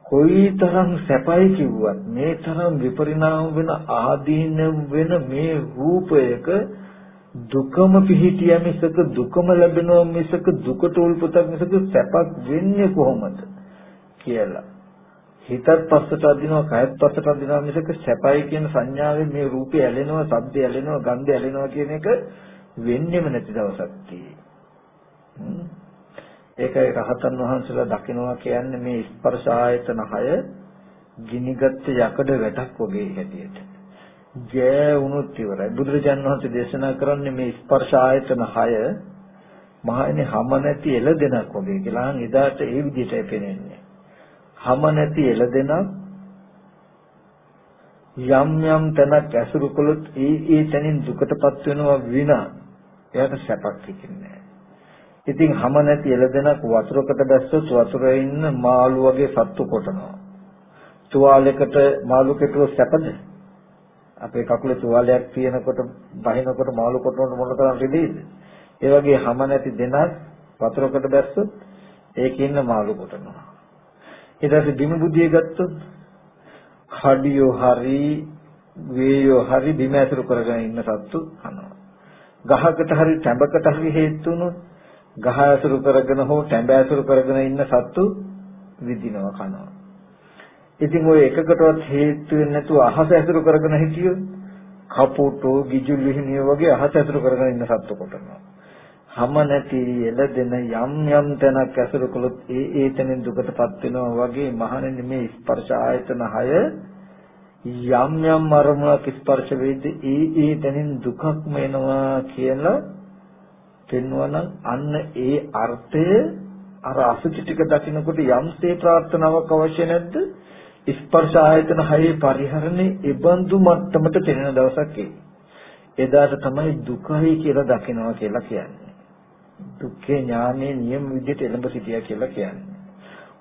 කොයිතරම් සැපයි කිව්වත් මේ තරම් විපරිණාම වෙන ආදීන වෙන මේ රූපයක දුකම පිහිටිය මිසක දුකම ලැබෙනවා මිසක දුකට උල්පතක් මිසක සැපක් වෙන්නේ කොහොමද කියලා. හිතත් පස්සට අදිනවා කයත් පස්සට අදිනවා මිසක සැපයි කියන සංඥාවෙන් මේ රූපය ඇලෙනවා ශබ්දය ඇලෙනවා ගන්ධය ඇලෙනවා කියන එක වෙන්නේම නැති දවසක් තියෙන්නේ ඒකයි රහතන් වහන්සේලා දකිනවා කියන්නේ මේ ස්පර්ශ ආයතන 6 ගිනිගත් යකඩ වැටක් වගේ හැටියට. ගෑවුනොත් ඉවරයි. බුදුරජාණන් වහන්සේ දේශනා කරන්නේ මේ ස්පර්ශ ආයතන 6 මහන්නේ හැම නැති එළදෙනක් වගේ කියලා. අන් එදාට ඒ විදිහටයි පේන්නේ. හැම නැති එළදෙනක් යම් යම් තැනක් ඇසුරු කළොත් ඒ ඒ තැනින් දුකටපත් වෙනවා විනා එයාට සැපක් හිතෙන්නේ ඉතින් හැම නැති එළදෙනක් වතුරකට දැස්සොත් වතුරේ ඉන්න මාළු වගේ සත්තු කොටනවා. තුවාලයකට මාළු කෙටුව සැපද? අපේ කකුලේ තුවාලයක් තියෙනකොට බහිනකොට මාළු කොටනකොට මොන තරම් රිදීද? ඒ වගේ හැම නැති දෙනක් වතුරකට දැස්සොත් ඒකේ ඉන්න මාළු කොටනවා. ඊට පස්සේ බිම බුදියේ ගත්තොත් කඩියෝ හරි වේයෝ හරි බිම ඇතුළු කරගෙන ඉන්න සත්තු කනවා. ගහකට හරි තැඹකට හරි හේතු වුණොත් ගහ ඇසුරු කරගෙන හෝ තැඹ ඇසුරු කරගෙන ඉන්න සත්තු විදිනවා කනවා. ඉතින් ওই එකකටවත් හේතු වෙන්නේ නැතුව අහස ඇසුරු කරගෙන හිටියොත් කපුටෝ ගිජුල් විහිමිය වගේ අහස ඇසුරු කරගෙන ඉන්න සත්තු කොටනවා. හැම නැති එළදෙන යම් යම් තැනක් ඇසුරු කළොත් ඒ ඒ තැනින් දුකටපත් වෙනවා වගේ මහණෙනි මේ ස්පර්ශ ආයතන 6 යම් යම් අරමුණක් ස්පර්ශ වෙද්දී ඒ ඒ තැනින් දුකක්ම එනවා කියලා පෙන්වනම් අන්න ඒ අර්ථය අර අසුචි ටික දකිනකොට යම්සේ ප්‍රාර්ථනාවක් අවශ්‍ය නැද්ද ස්පර්ශ ආයතන හයේ පරිහරණේ ඉබඳු මට්ටමට තෙරෙන දවසක් එදාට තමයි දුකයි කියලා දකිනවා කියලා කියන්නේ දුක්ඛේ ඥානයේ නියම විදිහට එළඹ සිටියා කියලා කියන්නේ.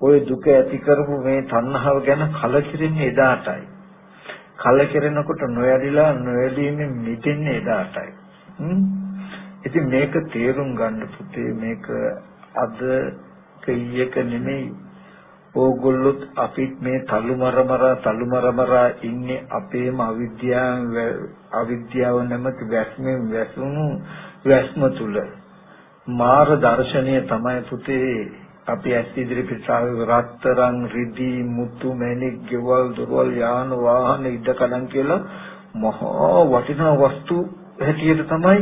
ওই දුක ඇති කරපු මේ තණ්හාව ගැන කලකිරෙන්නේ එදාටයි. කලකිරෙනකොට නොයරිලා නොයදීමෙන් මිදෙන්නේ එදාටයි. ඉතින් මේක තේරුම් ගන්න පුතේ මේක අද කීයක නෙමෙයි ඕගොල්ලොත් අපිත් මේ තලු මරමරා තලු මරමරා ඉන්නේ අපේම අවිද්‍යාව අවිද්‍යාව නැමැති වැස්මෙන් වැසුණු වැස්ම තුල මාර දර්ශනය තමයි පුතේ අපි ඇස් ඉදිරි පිටාවේ රත්තරන් රිදී මුතු මැණික් ගෙවල් දොරවල් යාන වාහන ඉඩ කඩන් කියලා මහා වටිනා වස්තු හැටියට තමයි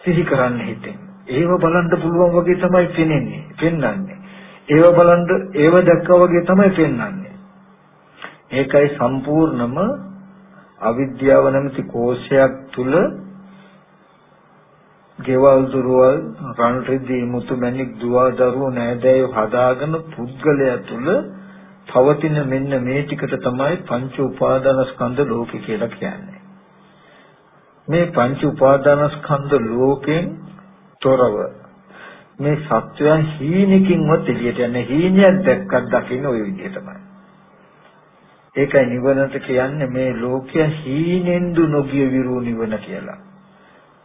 සිහි කරන්න හිතෙන්නේ. ඒව බලන්න පුළුවන් වගේ තමයි පෙනෙන්නේ, පෙන්වන්නේ. ඒව බලන්න ඒව දැක්කා වගේ තමයි පෙන්වන්නේ. ඒකයි සම්පූර්ණම අවිද්‍යාව නැමැති කෝෂයක් තුල ගෙවල් දුරවල් රන් රිදී මුතු මැණික් දුව දරුවෝ නෑදෑයෝ හදාගෙන පුද්ගලයා තුල පවතින මෙන්න මේ ටිකට තමයි පංච උපාදානස්කන්ධ ලෝකේ කියලා කියන්නේ. මේ පංච උපාදානස්කන්ධ ලෝකෙන් තොරව මේ සත්වයන් හීනකින්වත් එළියට යන්නේ හීනයක් දැක්කත් දකින්න ওই විදිහටමයි. ඒකයි නිවනට කියන්නේ මේ ලෝකය හීනෙන්දු නොගිය විරු නිවන කියලා.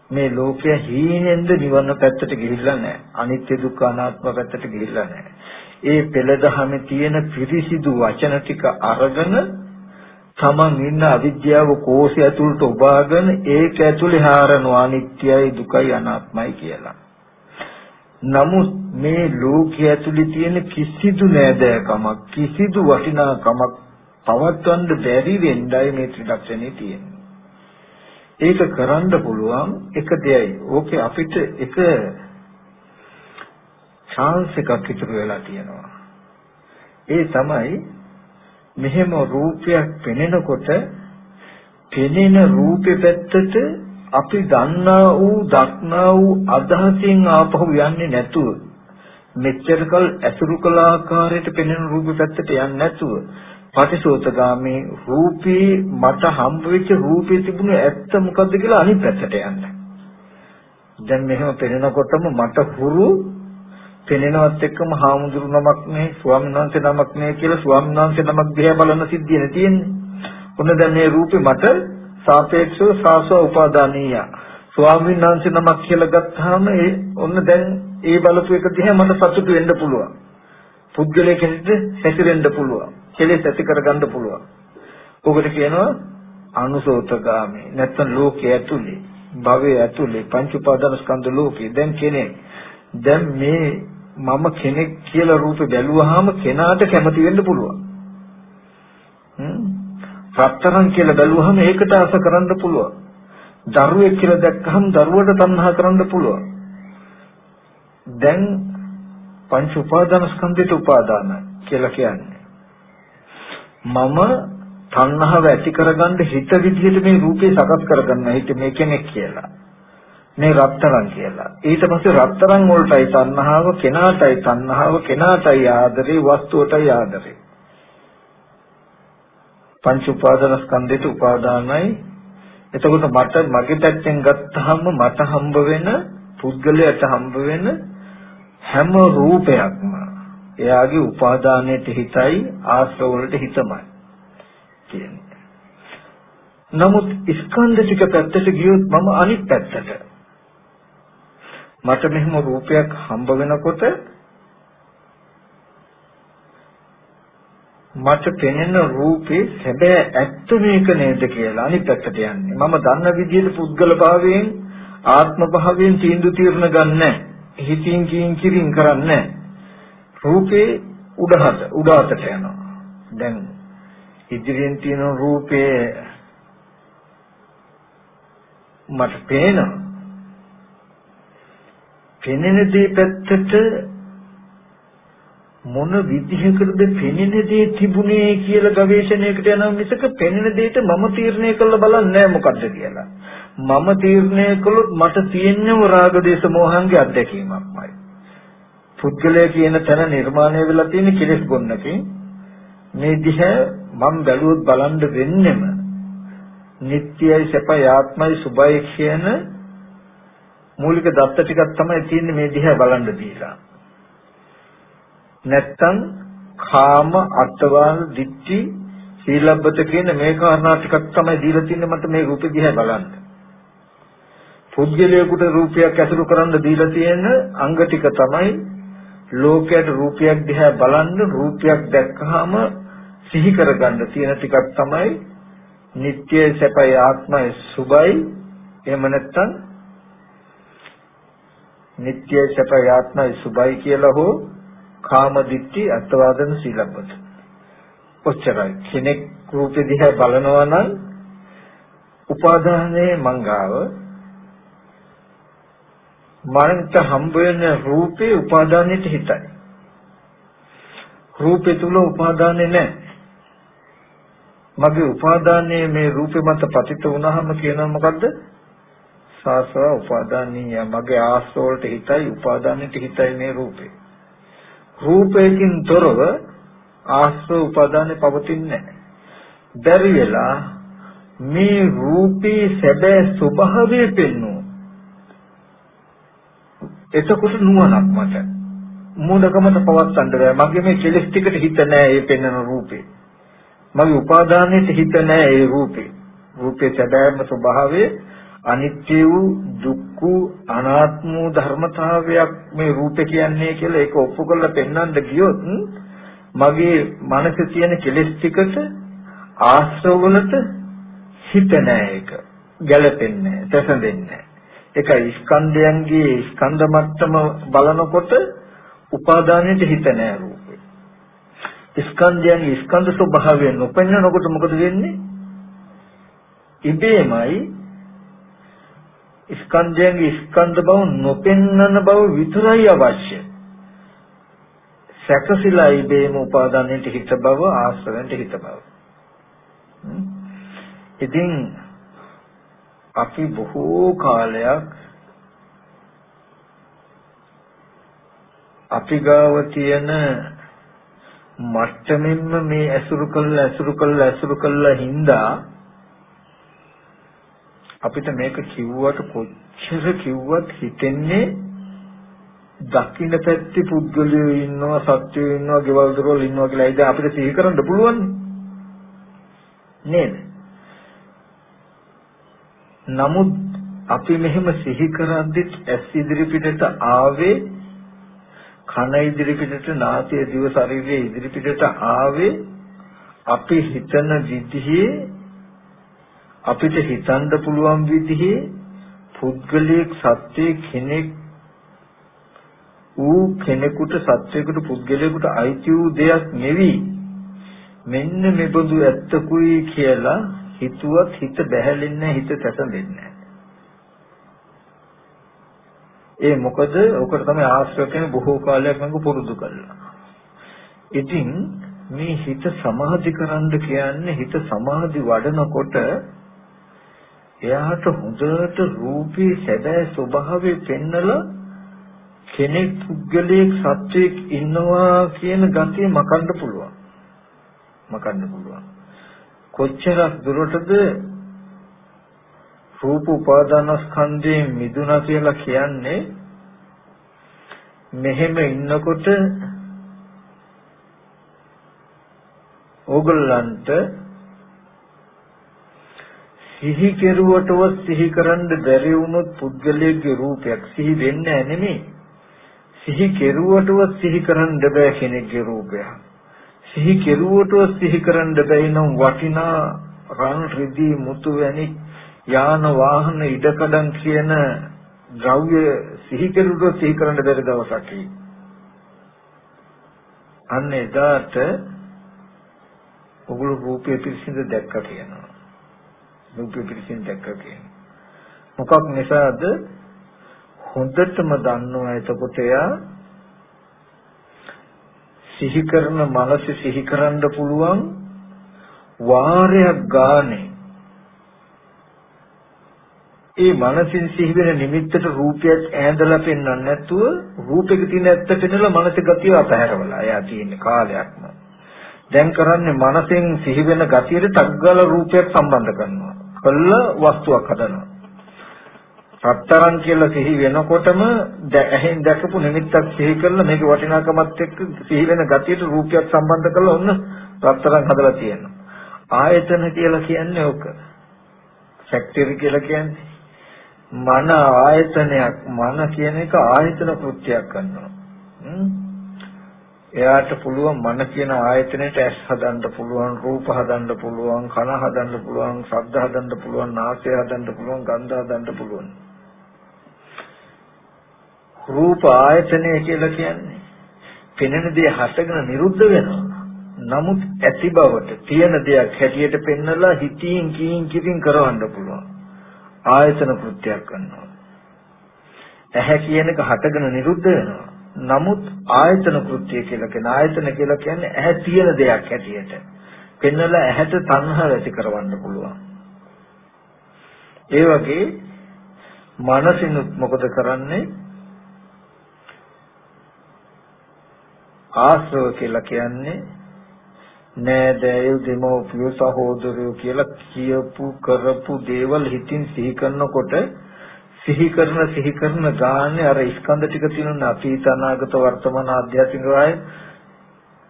මේ ලෝකය හීනෙන්ද නිවන පැත්තට ගිහිල්ලා නැහැ. අනිත්‍ය දුක්ඛ අනාත්ම පැත්තට ගිහිල්ලා නැහැ. ඒ පෙළදහමේ තියෙන පිරිසිදු වචන ටික අරගෙන තමන් ඉන්න අවිද්‍යාව කෝෂය ඇතුළට ඔබාගෙන ඒක ඇතුලේ හාරනවා අනිත්‍යයි දුකයි අනාත්මයි කියලා. නමුත් මේ ලෝකයේ ඇතුලේ තියෙන කිසිදු නෑදෑකමක් කිසිදු වටිනාකමක් පවත්වන්න බැරි වෙන්නයි මේ ත්‍රිලක්ෂණේ තියෙන්නේ. ඒක කරන්න පුළුවන් එක දෙයයි. ඕකේ අපිට එක chance එකක් ඉතුරු වෙලා තියෙනවා. ඒ තමයි මෙහෙම රූපයක් පෙනෙනකොට පෙනෙන රූපේ පැත්තට අපි දන්නා වූ දක්නා වූ අදහසින් ආපහු යන්නේ නැතුව මෙච්චරකල් ඇසුරු කළ ආකාරයට පෙනෙන රූපේ පැත්තට යන්නේ නැතුව පටිසෝතගාමී රූපේ මට හම්බ වෙච්ච රූපේ තිබුණ ඇත්ත මොකද්ද කියලා අනිත් පැත්තට යන්න. දැන් මෙහෙම පෙනෙනකොටම මට හුරු පෙනෙනවත් එක්කම හාමුදුරු නමක් නේ ස්වාමීන් වහන්සේ නමක් නේ කියලා ස්වාමීන් වහන්සේ නමක් දිහා බලන සිද්ධිය නේ තියෙන්නේ. ඔන්න දැන් මේ රූපේ මට සාපේක්ෂව සාසව උපාදානීය. ස්වාමීන් වහන්සේ නමක් කියලා ගත්තාම ඒ ඔන්න දැන් ඒ බලපු එක දිහා මට සතුටු වෙන්න පුළුවන්. පුද්ගලයෙක් හැටියට හැසිරෙන්න පුළුවන්. කෙලෙස් ඇති කරගන්න පුළුවන්. ඔකට කියනවා අනුසෝතගාමී. නැත්නම් ලෝකයේ ඇතුලේ, භවයේ ඇතුලේ පංච උපාදාන ස්කන්ධ ලෝකේ දැන් කෙනෙක් දැන් මේ මම කෙනෙක් කියලා රූප බැලුවාම කෙනාට කැමති වෙන්න පුළුවන්. හ්ම්. රත්තරන් කියලා බැලුවාම ඒකට ආස කරන්න පුළුවන්. දරුවෙක් කියලා දැක්කහම දරුවට තණ්හා කරන්න පුළුවන්. දැන් පංච උපාදාන ස්කන්ධයට උපාදාන කියලා කියන්නේ. මම තණ්හාව ඇති කරගන්න හිත විදිහට මේ රූපේ සකස් කරගන්න හිත මේ කෙනෙක් කියලා. මේ රත්තරන් කියලා. ඊට පස්සේ රත්තරන් වලටයි තණ්හාව, කෙනාටයි තණ්හාව, කෙනාටයි ආදරේ, වස්තුවටයි ආදරේ. පංච උපාදාන ස්කන්ධයට උපාදානයි එතකොට මට මගේ පැත්තෙන් ගත්තාම මට හම්බ වෙන පුද්ගලයාට හම්බ වෙන හැම රූපයක්ම එයාගේ උපාදානයට හිතයි ආශ්‍රව වලට හිතමයි කියන්නේ. නමුත් ස්කන්ධ ටික පැත්තට ගියොත් මම අනිත් පැත්තට මට මෙහෙම රූපයක් හම්බ වෙනකොට මට පෙනෙන රූපේ සැබෑ ඇත්ත මේක නේද කියලා අනිත් පැත්තට යන්නේ. මම දන්න විදිහට පුද්ගල භාවයෙන් ආත්ම භාවයෙන් තීන්දුව తీරන ගන්නෑ. හිතින් කියින් කිරින් කරන්නේ රූපේ උඩහට උඩහට යනවා. දැන් ඉදිරියෙන් තියෙන රූපේ මට පේනවා. පෙනෙන දේ පැත්තට මොන විදිහකටද පෙනෙන දේ තිබුණේ කියලා ගවේෂණයකට යනවා මිසක පෙනෙන දෙයට මම තීරණය කරලා බලන්නේ නැහැ මොකද්ද කියලා. මම තීරණය කළොත් මට තියෙනව රාග දේශ මොහන්ගේ අත්දැකීමක්මයි. පුද්ගලයා කියන තැන නිර්මාණය වෙලා තියෙන කෙලෙස් ගොන්නකින් මේ දිහ මම බැලුවොත් බලන්න වෙන්නෙම නිට්ටයයි සැපයි ආත්මයි සුභයි කියන මූලික දත්ත ටිකක් තමයි තියෙන්නේ මේ දිහා බලන්න දීලා. නැත්තම් කාම අටවල් දිට්ඨි සීලබ්බත කියන මේ කාරණා ටිකක් තමයි දීලා තින්නේ මට මේ රූපෙ දිහා බලන්න. පුද්ගලයෙකුට රූපයක් ඇසුරු කරන්න දීලා තියෙන අංග ටික තමයි ලෝකයට රූපයක් දිහා බලන්න රූපයක් දැක්කහම සිහි කරගන්න තියෙන ටිකක් තමයි නিত্য සැපයි ආත්මයි සුබයි එහෙම නැත්නම් නিত্য සැපයි ආත්මයි සුබයි කියලා හෝ කාම දිට්ඨි අත්වාදන සීලබ්බත. ඔච්චරයි. කෙනෙක් රූපෙ දිහා බලනවා නම් උපාදානයේ මංගාව මනට හම්බ වෙන රූපේ උපාදානයට හිතයි. රූපේ තුල උපාදානේ නැහැ. මගේ උපාදානයේ මේ රූපේ මත පතිත වුණාම කියනවා මොකද්ද? සාසව උපාදානීය මගේ ආස්වලට හිතයි උපාදානෙට හිතයි මේ රූපේ. රූපයකින් තොරව ආස්ව උපාදානෙ පවතින්නේ නැහැ. බැරි වෙලා මේ රූපේ සැබෑ ස්වභාවය පෙන්වු. එතකොට නුවණක් මට මූලකමට පවත්තන්න බෑ. මගේ මේ කෙලස් ටිකට හිත නැහැ ඒ පෙන්වන රූපේ. මගේ උපාදානෙට හිත නැහැ ඒ රූපේ. රූපේ සැබෑම ස්වභාවය අනිත්‍ය වූ දුක්ඛ අනාත්ම වූ ධර්මතාවයක් මේ රූපේ කියන්නේ කියලා ඒක ඔප්පු කරලා පෙන්වන්න ගියොත් මගේ මනසේ තියෙන කෙලෙස් ටිකට ආශ්‍රවවලට හිත නැහැ ඒක. ගැළපෙන්නේ නැහැ තැසඳෙන්නේ නැහැ ඒක ස්කන්ධයන්ගේ ස්කන්ධ මට්ටම බලනකොට උපාදානයට හිත නැහැ රූපේ. ස්කන්ධයන්ගේ ස්කන්ධ ස්වභාවය නොපෙන්නකොට මොකද වෙන්නේ? ඉබේමයි ස්කන්ධයන්ගේ ස්කන්ධ බව නොපෙන්නන බව විතරයි අවශ්‍ය. සැකසিলা ඉබේම උපාදානයට හිත බව ආශ්‍රවයට හිත බව. ඉතින් අපි බොහෝ කාලයක් අපි ගාව තියෙන මට්ටමින්ම මේ ඇසුරු කළා ඇසුරු කළා ඇසුරු කළා හින්දා අපිට මේක කිව්වට කොච්චර කිව්වත් හිතෙන්නේ දකින්න පැත්තේ පුද්ගලයෝ ඉන්නවා සත්‍යයෝ ඉන්නවා ගෙවල් දොරවල් ඉන්නවා කියලා. ඉතින් අපිට සිහි කරන්න පුළුවන් නේද? නමුත් අපි මෙහෙම සිහි කරද්දිත් ඇස් ඉදිරි පිටට ආවේ කන ඉදිරි පිටට නාසය දිව ශරීරය ඉදිරි පිටට ආවේ අපි හිතන විදිහේ අපිට හිතන්න පුළුවන් විදිහේ පුද්ගලයෙක් සත්‍යයේ කෙනෙක් ඌ කෙනෙකුට සත්‍යයකට පුද්ගලයෙකුට අයිති වූ දෙයක් නෙවි. මෙන්න මෙබඳු ඇත්තකුයි කියලා හිතුවත් හිත බැහැලෙන්නේ හිත තැසෙන්නේ ඒ මොකද? ඔකට තමයි ආශ්‍රයෙන් බොහෝ කාලයක් මම පුරුදු කළා. ඉතින් මේ හිත සමාධි කරන්න කියන්නේ හිත සමාධි වඩනකොට එයාට හොඳට රූපේ සැබෑ ස්වභාවය පෙන්නලා කෙනෙක් පුද්ගලයෙක් සත්වයක් ඉන්නවා කියන ගතිය මකන්න පුළුවන්. මකන්න පුළුවන්. කොච්චරක් දුරටද රූප උපාදානස්කන්ධයෙන් මිදුණා කියලා කියන්නේ මෙහෙම ඉන්නකොට ඕගොල්ලන්ට සිහි කෙරුවටවත් සිහි කරන්න බැරි වුණොත් පුද්ගලයෙක්ගේ රූපයක් සිහි වෙන්නේ නෙමෙයි. සිහි කෙරුවටවත් සිහි කරන්න බෑ කෙනෙක්ගේ රූපයක් සිහි කෙරුවටවත් සිහි කරන්න බැයි නම් වටිනා රන් රිදී මුතු වැනි යාන වාහන ඉඩකඩම් කියන ද්‍රව්‍ය සිහි කෙරුවොත් සිහි කරන්න බැරි දවසක් අන්න එදාට ඔගොල්ලෝ රූපය පිළිසිඳ දැක්ක කියනවා. රූපය පිළිසිඳ දැක්ක කියනවා. මොකක් නිසාද? හොඳටම දන්නවා එතකොට එයා සිහි කරන මනස සිහි කරන්න පුළුවන් වාරයක් ගානේ ඒ මනසින් සිහි වෙන නිමිත්තට රූපයක් ඈඳලා පෙන්වන්න නැතුව රූපෙක තියෙන ඇත්ත පෙන්නලා මනස ගතිය අතහැරවලා එයා තියෙන කාලයක්ම දැන් කරන්නේ මනසෙන් සිහි වෙන ගතියට තග්ගල රූපයක් සම්බන්ධ කරනවා කළ වස්තුවක් හදනවා. සතරන් කියලා සිහි වෙනකොටම ඇහෙන් දැකපු නිමිත්තක් සිහි කරලා මේක වටිනාකමත් එක්ක සිහි වෙන ගතියට රූපයක් සම්බන්ධ කරලා ඔන්න සතරන් හදලා තියෙනවා. ආයතන කියලා කියන්නේ ඕක. ෆැක්ටරි කියලා කියන්නේ. මන ආයතනයක් මන කියන එක ආයතන කෘත්‍යයක් කරනවා. එයාට පුළුවන් මන කියන ආයතනයට ඇස් හදන්න පුළුවන්, රූප හදන්න පුළුවන්, කන හදන්න පුළුවන්, ශබ්ද හදන්න පුළුවන්, නාසය හදන්න පුළුවන්, ගන්ධ හදන්න පුළුවන්. රූප ආයතනය කියලා කියන්නේ පෙනෙන දේ හටගෙන නිරුද්ධ වෙනවා. නමුත් ඇති බවට තියෙන දෙයක් හැටියට පෙන්නලා හිතින් කීින් කිතින් කරවන්න පුළුවන්. ආයතන කෘත්‍යයක් කරනවා. ඇහැ කියන එක හටගෙන නිරුද්ධ වෙනවා. නමුත් ආයතන කෘත්‍ය කියලා කියන ආයතන කියලා කියන්නේ ඇහැ තියෙන දෙයක් හැටියට. පෙන්නලා ඇහැට තණ්හාව ඇති කරවන්න පුළුවන්. ඒ වගේ මනසිනුත් මොකද කරන්නේ? ආශ්‍රව කියලා කියන්නේ නෑදෑයෝ දෙමව්පියෝ සහෝදරයෝ කියලා කියපු කරපු දේවල් හිතින් සිහි කරනකොට සිහි කරන සිහි කරන ගානේ අර ස්කන්ධ ටික තියෙනුන අතීත අනාගත වර්තමාන ආධ්‍යාත්මික වාය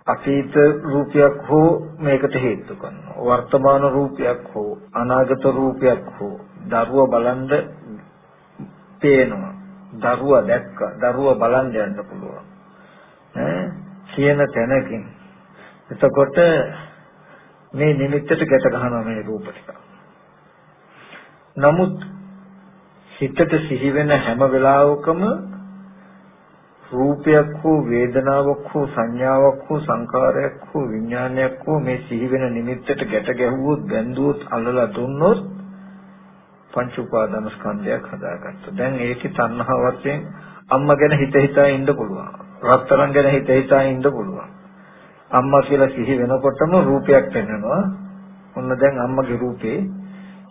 අතීත රූපයක් හෝ මේකට හේතු කරනවා. වර්තමාන රූපයක් හෝ අනාගත රූපයක් හෝ දරුව බලන්ද පේනවා. දරුවා දැක්ක. දරුවා බලන් යන්න පුළුවන්. ඈ? කියන තැනකින්. එතකොට මේ නිමිත්තට ගැට ගන්නවා මේ රූප ටික. නමුත් හිතට සිහි වෙන හැම වෙලාවකම රූපයක් හෝ වේදනාවක් හෝ සංඥාවක් හෝ සංකාරයක් හෝ විඥානයක් හෝ මේ සිහි වෙන නිමිත්තට ගැට ගැහුවොත් බැඳුවොත් අල්ලලා දුන්නොත් පංච උපාදාන ස්කන්ධයක් හදාගත්තා. දැන් ඒකේ තණ්හාව වශයෙන් අම්මා ගැන හිත හිතා ඉන්න පුළුවන්. රත්තරන් ගැන හිත හිතා ඉන්න පුළුවන්. අම්මා කියලා සිහි වෙනකොටම රූපයක් පෙනෙනවා. ඔන්න දැන් අම්මගේ රූපේ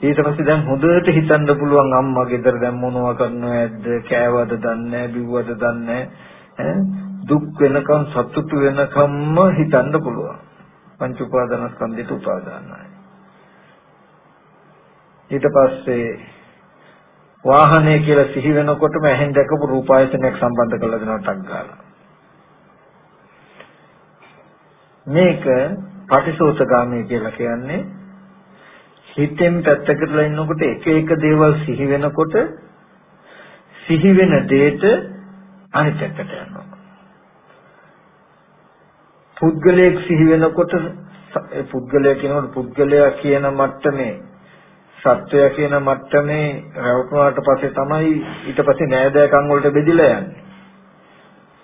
ඊට පස්සේ දැන් හොඳට හිතන්න පුළුවන් අම්මා ගෙදර දැන් මොනවා කරනවද කෑවද දන්නේ බිව්වද දන්නේ දුක් වෙනකම් සතුටු වෙනකම්ම හිතන්න පුළුවන්. පංච උපාදානස්කන්ධයට උපාදානයි. ඊට පස්සේ වාහනය කියලා සිහි වෙනකොටම ඇහෙන් දැකපු රූපායතනයක් සම්බන්ධ කරලා දෙනවා ටක් ගාලා. මේක පටිසෝතගාමී කියලා කියන්නේ හිතෙන් පැත්තකටලා ඉන්නකොට එක එක දේවල් සිහි වෙනකොට සිහි වෙන දෙයට අනිත් පැත්තට යනවා. පුද්ගලයෙක් සිහි වෙනකොට පුද්ගලයා කියනකොට පුද්ගලයා කියන මට්ටමේ සත්වයා කියන මට්ටමේ රැවටුණාට පස්සේ තමයි ඊට පස්සේ නෑදෑකම් වලට බෙදිලා යන්නේ.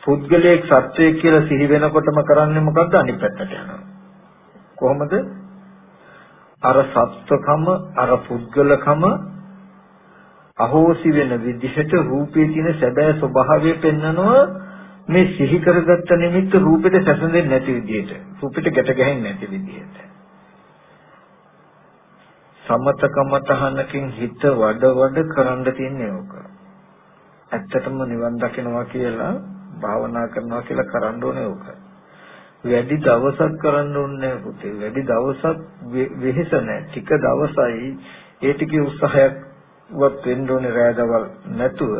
පුද්ගලයෙක් සත්වයෙක් කියලා සිහි වෙනකොටම කරන්නේ මොකද්ද අනිත් පැත්තට යනවා කොහොමද අර සත්වකම අර පුද්ගලකම අහෝසි වෙන විදිහට රූපේ තියෙන සැබෑ ස්වභාවය පෙන්නනවා මේ සිහි කරගත්ත නිමිත්ත රූපෙට සැසඳෙන්නේ නැති විදිහට රූපෙට ගැට ගැහෙන්නේ නැති විදිහට. සමතකම තහනකින් හිත වඩ වඩ කරන්න තියෙන්නේ ඕක. ඇත්තටම නිවන් දකින්නවා කියලා භාවනා කරනවා කියලා කරන්න ඕනේ ඕක. වැඩි දවසක් කරන්න ඕනේ පුතේ. වැඩි දවසක් වෙහෙස නැහැ. ටික දවසයි ඒ ටිකේ උත්සාහයක්වත් වෙන්න ඕනේ රෑදවල් නැතුව.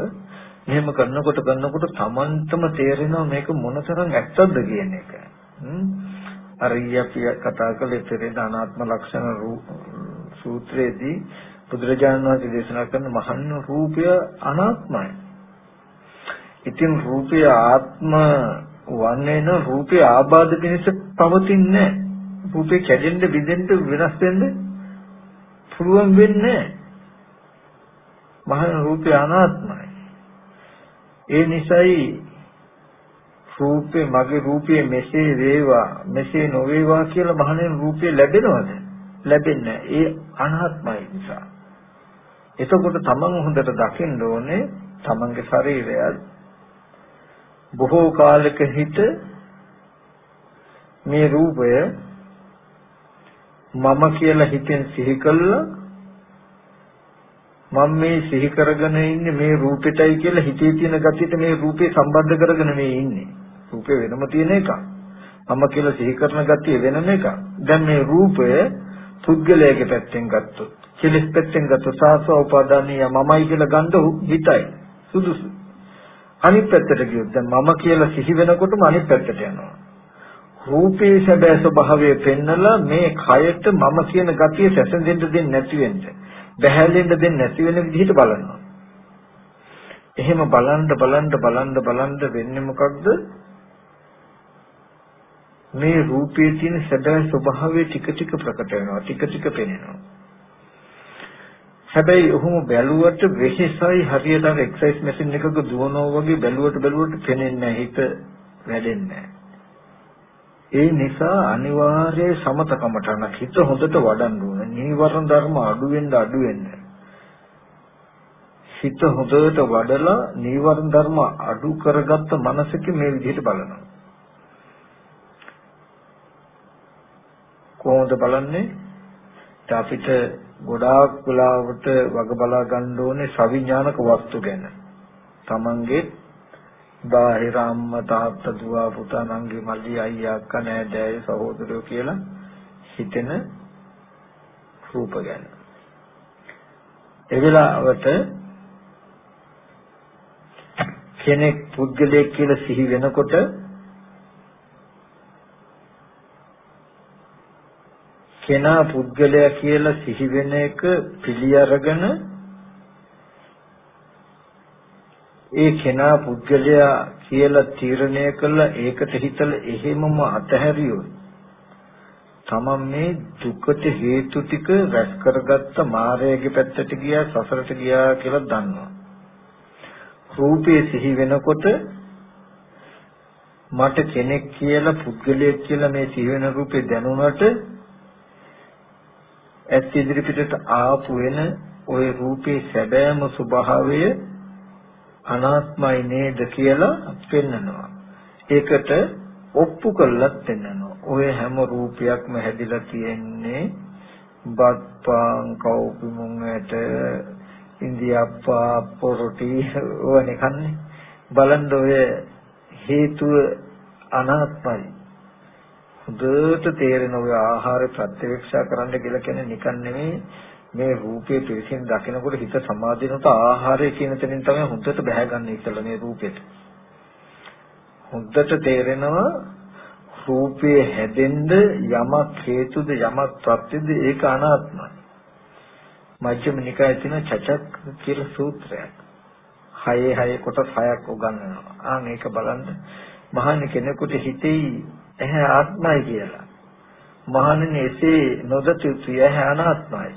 එහෙම කරනකොට කරනකොට Tamanටම තේරෙනවා මේක මොනතරම් ඇත්තද කියන එක. අර ඊයපිය කතා කළේ පෙරේද අනාත්ම ලක්ෂණ සූත්‍රයේදී බුදුරජාණන් වහන්සේ දේශනා කරන මහන්න රූපය අනාත්මයි. ඉතින් රූපය ආත්ම වන්නේ නම් රූපේ ආබාධ පිණිස පවතින්නේ රූපේ කැඩෙන්න බිඳෙන්න වෙනස් වෙන්න පුළුවන් වෙන්නේ මහා රූපේ අනාත්මයි. ඒ නිසායි රූපේ මගේ රූපේ මෙසේ වේවා මෙසේ නොවේවා කියලා මහණෙන් රූපේ ලැබෙනවද? ලැබෙන්නේ ඒ අනාත්මයි නිසා. එතකොට තමන් හොඳට දකින්න ඕනේ තමන්ගේ ශරීරයත් බොහෝ කාලයක හිට මේ රූපය මම කියලා හිතෙන් සිහි කළා. මම මේ සිහි කරගෙන ඉන්නේ මේ රූපෙටයි කියලා හිතේ තියෙන gatiයට මේ රූපේ සම්බන්ධ කරගෙන මේ ඉන්නේ. රූපේ වෙනම තියෙන එකක්. මම කියලා සිහි කරන gatiය වෙනම එකක්. දැන් මේ රූපය පුද්ගලයාගේ පැත්තෙන් ගත්තොත් කෙලෙස් පැත්තෙන් ගත්තොත් සාස්ව උපාදානීය මමයි කියලා ගන්න හිතයි. සුදුසු. අනිත් පැත්තට ගියොත් දැන් මම කියලා සිහි වෙනකොටම අනිත් පැත්තට යනවා. රූපේ සැබෑ ස්වභාවය පෙන්නලා මේ කයට මම කියන ගතිය සැසඳෙන්න දෙන්නේ නැති වෙන්න. බැහැලෙන්න දෙන්නේ නැති වෙන විදිහට බලනවා. එහෙම බලන්න බලන්න බලන්න බලන්න වෙන්නේ මොකක්ද? මේ රූපයේ තියෙන සැබෑ ස්වභාවය ටික ටික ප්‍රකට වෙනවා ටික ටික පෙනෙනවා හැබැයි ඔහොම බැලුවට වෙහෙසයි හරියට අර එක්සර්සයිස් මැෂින් එකක දුවනවා වගේ බැලුවට බැලුවට පේන්නේ නැහැ හිත වැඩෙන්නේ ඒ නිසා අනිවාර්ය සමතකමටන හිත හොඳට වඩන්න ඕනේ. නීවරණ ධර්ම අඩු වෙන්න අඩු වෙන්න. හිත හොඳට වඩලා නීවරණ ධර්ම අඩු කරගත්ත මනසක මේ විදිහට බලනවා. කොහොමද බලන්නේ? අපිට ගොඩාක් වෙලාවට වග බලා ගන්න ඕනේ සවිඥානික වස්තු ගැන. Tamange බාහිර අම්මා තාත්තා දුව පුතා නංගි මල්ලි අයියා අක්කා නෑදෑයෝ සහෝදරයෝ කියලා හිතෙන රූප ගැන. ඒ වෙලාවට කෙනෙක් පුද්ගලයෙක් කියලා සිහි වෙනකොට කෙනා පුද්ගලයා කියලා සිහි වෙන එක පිළි අරගෙන ඒ කෙනා පුද්ගලයා කියලා තීරණය කළා ඒකට හිතලා එහෙමම අතහැරියොත් තමන් මේ දුකට හේතු ටික රැස් කරගත්ත මායාවේ පැත්තට ගියා සසරට ගියා කියලා දන්නවා. රූපේ සිහි වෙනකොට මට කෙනෙක් කියලා පුද්ගලයෙක් කියලා මේ සිහි වෙන රූපේ දැනුණාට ඇස් ඉදිරිපිටට ආපු වෙන ওই රූපේ සැබෑම ස්වභාවය අනාත්මයි නේද කියලා පෙන්නනවා. ඒකට ඔප්පු කළත් පෙන්නනවා. ඔය හැම රූපයක්ම හැදිලා තියෙන්නේ බත්පාන් කවුපිමුන් ඇට ඉන්දියාප්පා පොරොටි ඕනේ කන්නේ බලන්න ඔය හේතුව අනාත්මයි හොඳට තේරෙන ඔය ආහාර ප්‍රත්‍යක්ෂා කරන්න කියලා කියන්නේ නිකන් නෙමෙයි මේ රූපේ පිළිසින් දකිනකොට හිත සමාධිනට ආහාරය කියන තැනින් තමයි හොඳට බැහැගන්නේ ඉතල මේ රූපෙට. හොඳට තේරෙනවා රූපේ හැදෙන්න යමක් හේතුද යමක් ප්‍රත්‍යද ඒක අනාත්මයි. මජ්ක්‍ධිම නිකායේ තියෙන චචක් කියලා සූත්‍රයක්. හයේ හයේ කොටස් හයක් උගන්වනවා. ආ මේක බලන්න මහාන කෙනෙකුට හිතෙයි ඇහැ ආත්මයි කියලා. මහණෙනි එසේ නොදත යුතුය ඇහැ අනාත්මයි.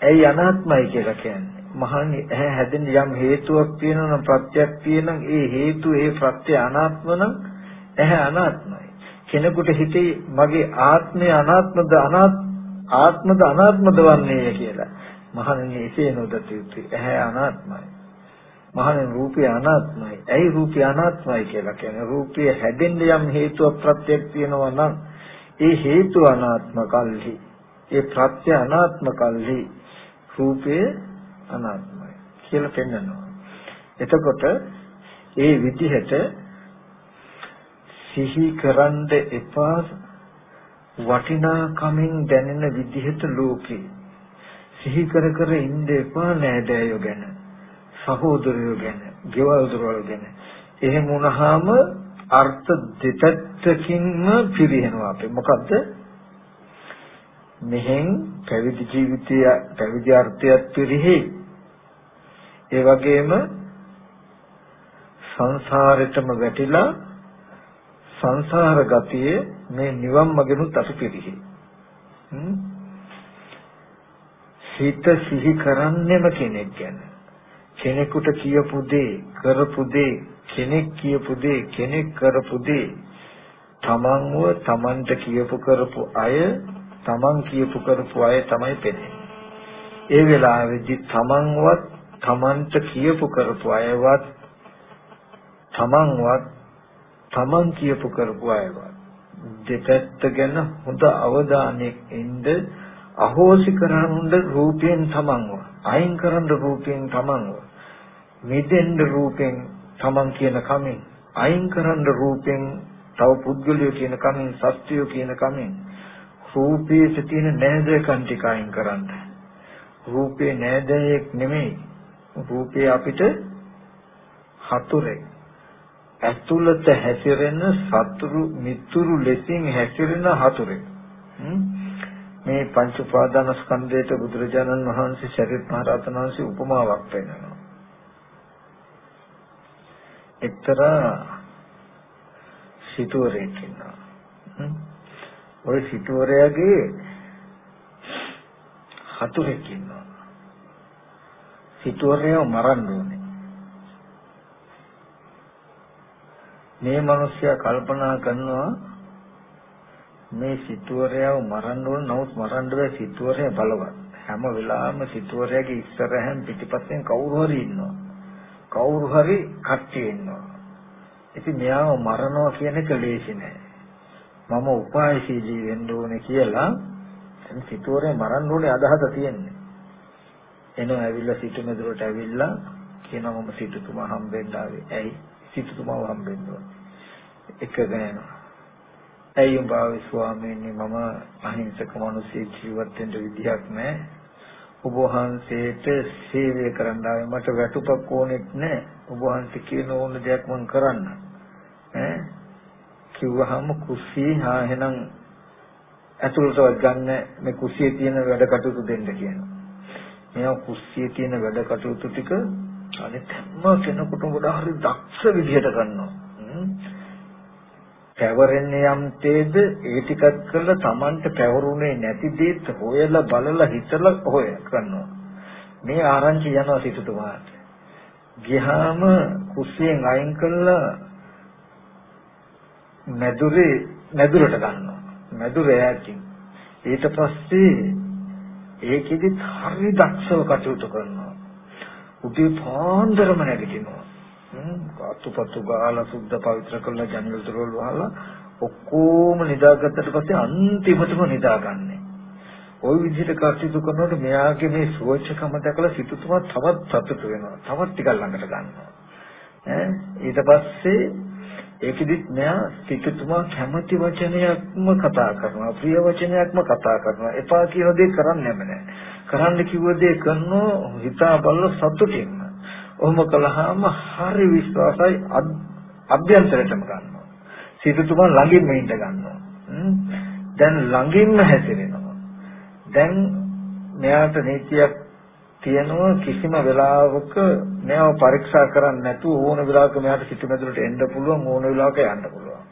ඇයි අනාත්මයි කියලා කියන්නේ? මහණෙනි ඇහැ හැදෙන්න යම් හේතුවක් තියෙනවා නම් ප්‍රත්‍යක් තියෙනම් ඒ හේතු ඒ ප්‍රත්‍ය අනාත්ම නම් ඇහැ අනාත්මයි. කෙනෙකුට හිතේ මගේ ආත්මය අනාත්මද අනාත් ආත්මද අනාත්මද වන්නේ කියලා. මහණෙනි එසේ නොදත යුතුය ඇහැ අනාත්මයි. මහණෙනි රූපය අනාත්මයි. ඇයි රූපය අනාත්මයි කියලා කියන්නේ? රූපය හැදෙන්න යම් හේතුවක් ප්‍රත්‍යක් තියෙනවා නම් ඒ හේතු අනාත්ම කල්හි ඒ ප්‍රත්‍ය අනාත්ම කල්හි රූපය අනාත්මයි කියලා පෙන්නනවා. එතකොට ඒ විදිහට සිහි කරන්න එපා වටිනාකමින් දැනෙන විදිහට ලෝකේ සිහි කර කර ඉන්න එපා නෑදෑයෝ ගැන සහෝදරයෝ ගැන ගෙවල් දොරවල් ගැන. එහෙම වුණාම අර්ථ දෙපැත්තකින්ම පිරිනව අපේ. මොකද්ද? මෙහෙන් පැවිදි ජීවිතය පැවිදි අර්ථයත් පිරිහි. ඒ වගේම සංසාරෙටම වැටිලා සංසාර ගතියේ මේ නිවන් මගෙනුත් අපි පිරිහි. හිත සිහි කරන්නෙම කෙනෙක් ගැන. කෙනෙකුට කියපු දේ කරපු දේ කෙනෙක් කියපු දේ කෙනෙක් කරපු දේ තමන්ව තමන්ට කියපු කරපු අය තමන් කියපු කරපු අය තමයි පෙනෙන්නේ. ඒ වෙලාවේදී තමන්වත් තමන්ට කියපු කරපු අයවත් තමන්වත් තමන් කියපු කරපු අයවත් දෙපැත්ත ගැන හොඳ අවධානයෙන් ඉඳ අහෝසි කරන්න රූපයෙන් තමන්ව අයින් කරන්න රූපයෙන් තමන්ව මිදෙන්න රූපයෙන් තමන් කියන කමින් අයින් කරන්න රූපයෙන් තව පුද්ගලයෝ කියන කමින් සත්‍යය කියන කමින් රූපයේ තියෙන නෑදෑකම් ටික අයින් කරන්න. රූපේ නෑදෑයෙක් නෙමෙයි. රූපේ අපිට හතුරෙක්. ඇතුළත හැසිරෙන සතුරු මිතුරු ලෙසින් හැසිරෙන හතුරෙක්. මේ පංච උපාදාන ස්කන්ධයට බුදුරජාණන් වහන්සේ ශරීර මහ රහතන් වහන්සේ උපමාවක් පෙන්නනවා. එක්තරා සිටුවරයෙක් ඉන්නවා. ওই සිටුවරයාගේ හතුරෙක් ඉන්නවා. සිටුවරයව මරන්න ඕනේ. මේ මිනිස්සයා කල්පනා කරනවා මේ සිටුවරයව මරන්න ඕන නමුත් මරන්න බෑ සිටුවරය බලවත්. හැම වෙලාවෙම සිටුවරයාගේ ඉස්සරහෙන් පිටිපස්සෙන් කවුරු හරි ඉන්නවා. කවුරු හරි කට්ටිය ඉන්නවා. ඉතින් මෙයාව මරනවා කියන එක ලේසි නෑ. මම උපායශීලී වෙන්න ඕනේ කියලා සිටුවරේ මරන්න ඕනේ අදහස තියෙන්නේ. එනවා ඇවිල්ලා සිටු මෙදුරට ඇවිල්ලා කියනවා මම සිටුතුමා හම්බෙන්න ආවේ. ඇයි? සිටුතුමාව හම්බෙන්න ඕනේ. එකගෙන යනවා. ඇයි උඹ ආවේ ස්වාමීනි මම අහිංසක මිනිස්සෙක් ජීවත් වෙන්න විදියක් නැහැ. ඔබ වහන්සේට සේවය කරන්න ආවේ මට වැටුපක් ඕනෙත් නැහැ. ඔබ වහන්සේ කියන ඕන දෙයක් මම කරන්න. ඈ කිව්වහම කුස්සියේ හා එහෙනම් ඇතුළටවත් ගන්න මේ කුස්සියේ තියෙන වැඩ කටයුතු දෙන්න කියනවා. මෙයා කුස්සියේ තියෙන වැඩ කටයුතු ටික අනිත් හැම කෙනෙකුටම වඩා හරි දක්ෂ විදිහට කරනවා. පැවරෙන්නේ යම් තේද ඒ ටිකත් කරලා Tamanට පැවරුනේ නැති දේත් හොයලා බලලා හිතලා හොය කරනවා මේ ආරංචි යනවා සිටුතුමාට. ගියාම කුස්සියෙන් අයින් කළා මැදුරේ මැදුරට ගන්නවා. මැදුර ඈතින්. ඊට පස්සේ ඒකෙදිත් හරි දක්ෂව කටයුතු කරනවා. උදේ පාන්දරම නැගිටිනවා. අතුපතු ගාලා සුද්ධ පවිත්‍ර කරලා ජනේල දොරවල් වහලා ඔක්කොම නිදාගත්තට පස්සේ අන්තිමටම නිදාගන්නේ. ওই විදිහට කටයුතු කරනකොට මෙයාගේ මේ සුවචකම දැකලා සිතුතුමා තවත් සතුටු වෙනවා. තවත් ටිකක් ළඟට ගන්නවා. ඈ ඊට පස්සේ ඒකෙදිත් මෙයා සිතුතුමා කැමති වචනයක්ම කතා කරනවා. ප්‍රිය වචනයක්ම කතා කරනවා. එපා කියන දේ කරන්නේම නැහැ. කරන්න කිව්ව දේ කරනවා හිතා බලලා සතුටින්ම. ඔහොම කළාම හරි විශ්වාසයි අභ්‍යන්තරයටම ගන්නවා. සිතුතුමා ළඟින්ම ඉඳ ගන්නවා. දැන් ළඟින්ම හැසිරෙනවා. දැන් මෙයාට නීතියක් තියෙනවා කිසිම වෙලාවක මෙයාව පරීක්ෂා කරන්නේ නැතුව ඕන වෙලාවක මෙයාට සිටුමැදුරට එන්න පුළුවන් ඕන වෙලාවක යන්න පුළුවන්.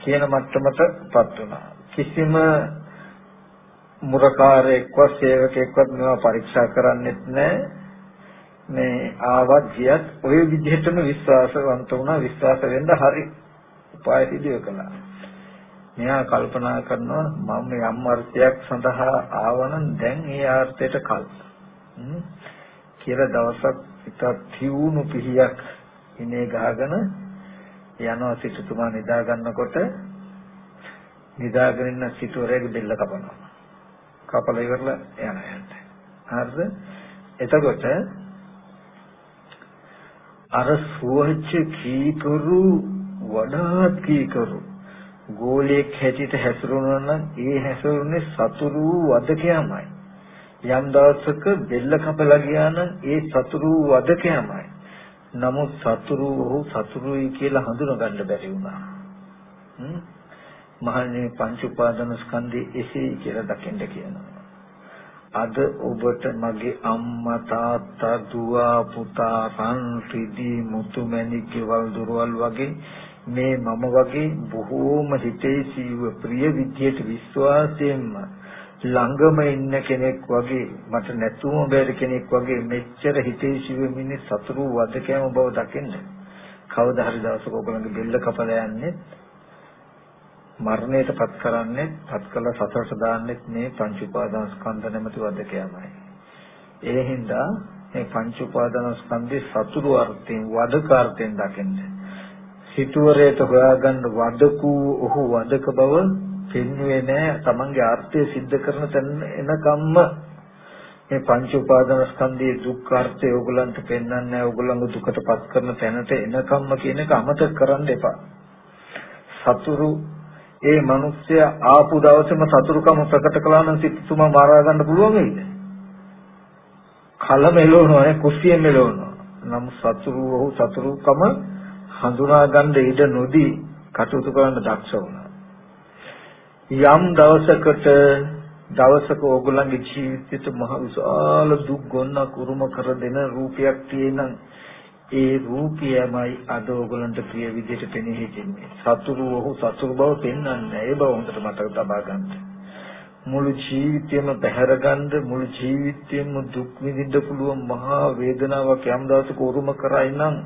කියන මට්ටමටපත් වුණා. කිසිම මුරකාරයෙක්වත් සේවකයෙක්වත් මේවා පරීක්ෂා කරන්නේත් නැහැ. මේ ආවත් ගියත් ওই විදිහටම විශ්වාසවන්ත වුණා විශ්වාස වෙන්න හරි උපාය සිදු කළා. මෙයා කල්පනා කරනවා මම යම් අර්ථයක් සඳහා ආවනම් දැන් ඒ අර්ථයට කල්. කියලා දවසක් එක තියුණු පිහියක් ඉනේ ගහගෙන යනවා සිටුතුමා නිදා ගන්නකොට නිදාගෙන ඉන්න සිටුවරයාගේ බෙල්ල කපනවා. කපලා ඉවරලා යනවා යන්න. හරිද? එතකොට අර සුවච්ච කීකරු වඩාත් කීකරු. ගෝලයක් හැටියට හැසිරුණා නම් ඒ හැසිරුනේ සතුරු වදකයමයි. යම් දවසක බෙල්ල කපලා ගියා නම් ඒ සතුරු වදකයමයි. නමුත් සතුරු ඔහු සතුරුයි කියලා හඳුනගන්න බැරි වුණා. මහන්නේ පංච උපාදාන ස්කන්ධය එසේ කියලා දකින්න කියනවා. අද ඔබට මගේ අම්මා තාත්තා දුව පුතා රන් රිදී මුතු මැණික් ගෙවල් දොරවල් වගේ මේ මම වගේ බොහෝම හිතේසීව ප්‍රිය විද්‍යට විශ්වාසයෙන්ම ළඟම ඉන්න කෙනෙක් වගේ මට නැතුම බැරි කෙනෙක් වගේ මෙච්චර හිතේසීව මිනිස් සතුරු වදකෑම බව දකින්න. කවදා හරි දවසක ඔයගොල්ලන්ගේ බෙල්ල කපලා යන්නේ මරණයට පත් කරන්නේ පත් කළ සතරට දාන්නේ මේ පංච උපාදාන ස්කන්ධ නැමැති වදකයමයි. ඒ හින්දා මේ පංච උපාදාන ස්කන්ධේ සතුරු අර්ථයෙන් වදක අර්ථයෙන් දකින්න. සිටුවරයට හොයාගන්න වදකු ඔහු වදක බව පෙන්වුවේ නැහැ. Tamange අර්ථය સિદ્ધ කරන තැන එනකම්ම මේ පංච උපාදාන ස්කන්ධයේ දුක්ඛ අර්ථය ඕගලන්ට පෙන්වන්නේ නැහැ. ඕගලන්ව දුකටපත් කරන තැනට එනකම්ම කියන එක අමතක කරන්න එපා. සතුරු ඒ මිනිස්සයා ආපු දවසේම සතුරුකම ප්‍රකට කළා නම් සිතුමා මාරා ගන්න පුළුවන් වෙයිද? කල මෙලවනවා නේ කුස්සිය මෙලවනවා. නම් සතුරු ඔහු සතුරුකම හඳුනා ගන්න ඉඩ නොදී කටයුතු කරන්න දක්ෂ වුණා. යම් දවසකට දවසක ඕගොල්ලන්ගේ ජීවිතයට මහ විශාල දුක් ගොන්නක් උරුම කර දෙන රූපයක් තියෙනම් ඒ රූපයමයි අද ඕගලන්ට ප්‍රිය විදිහට පෙනී හිටින්නේ. සතුරු ඔහු සතුරු බව පෙන්වන්නේ ඒ බව හොඳට මතක තබා ගන්න. මුළු ජීවිතයම පැහැරගන්න මුළු ජීවිතයම දුක් විඳින්න පුළුවන් මහා වේදනාවක් යම් දවසක උරුම කරයි නම්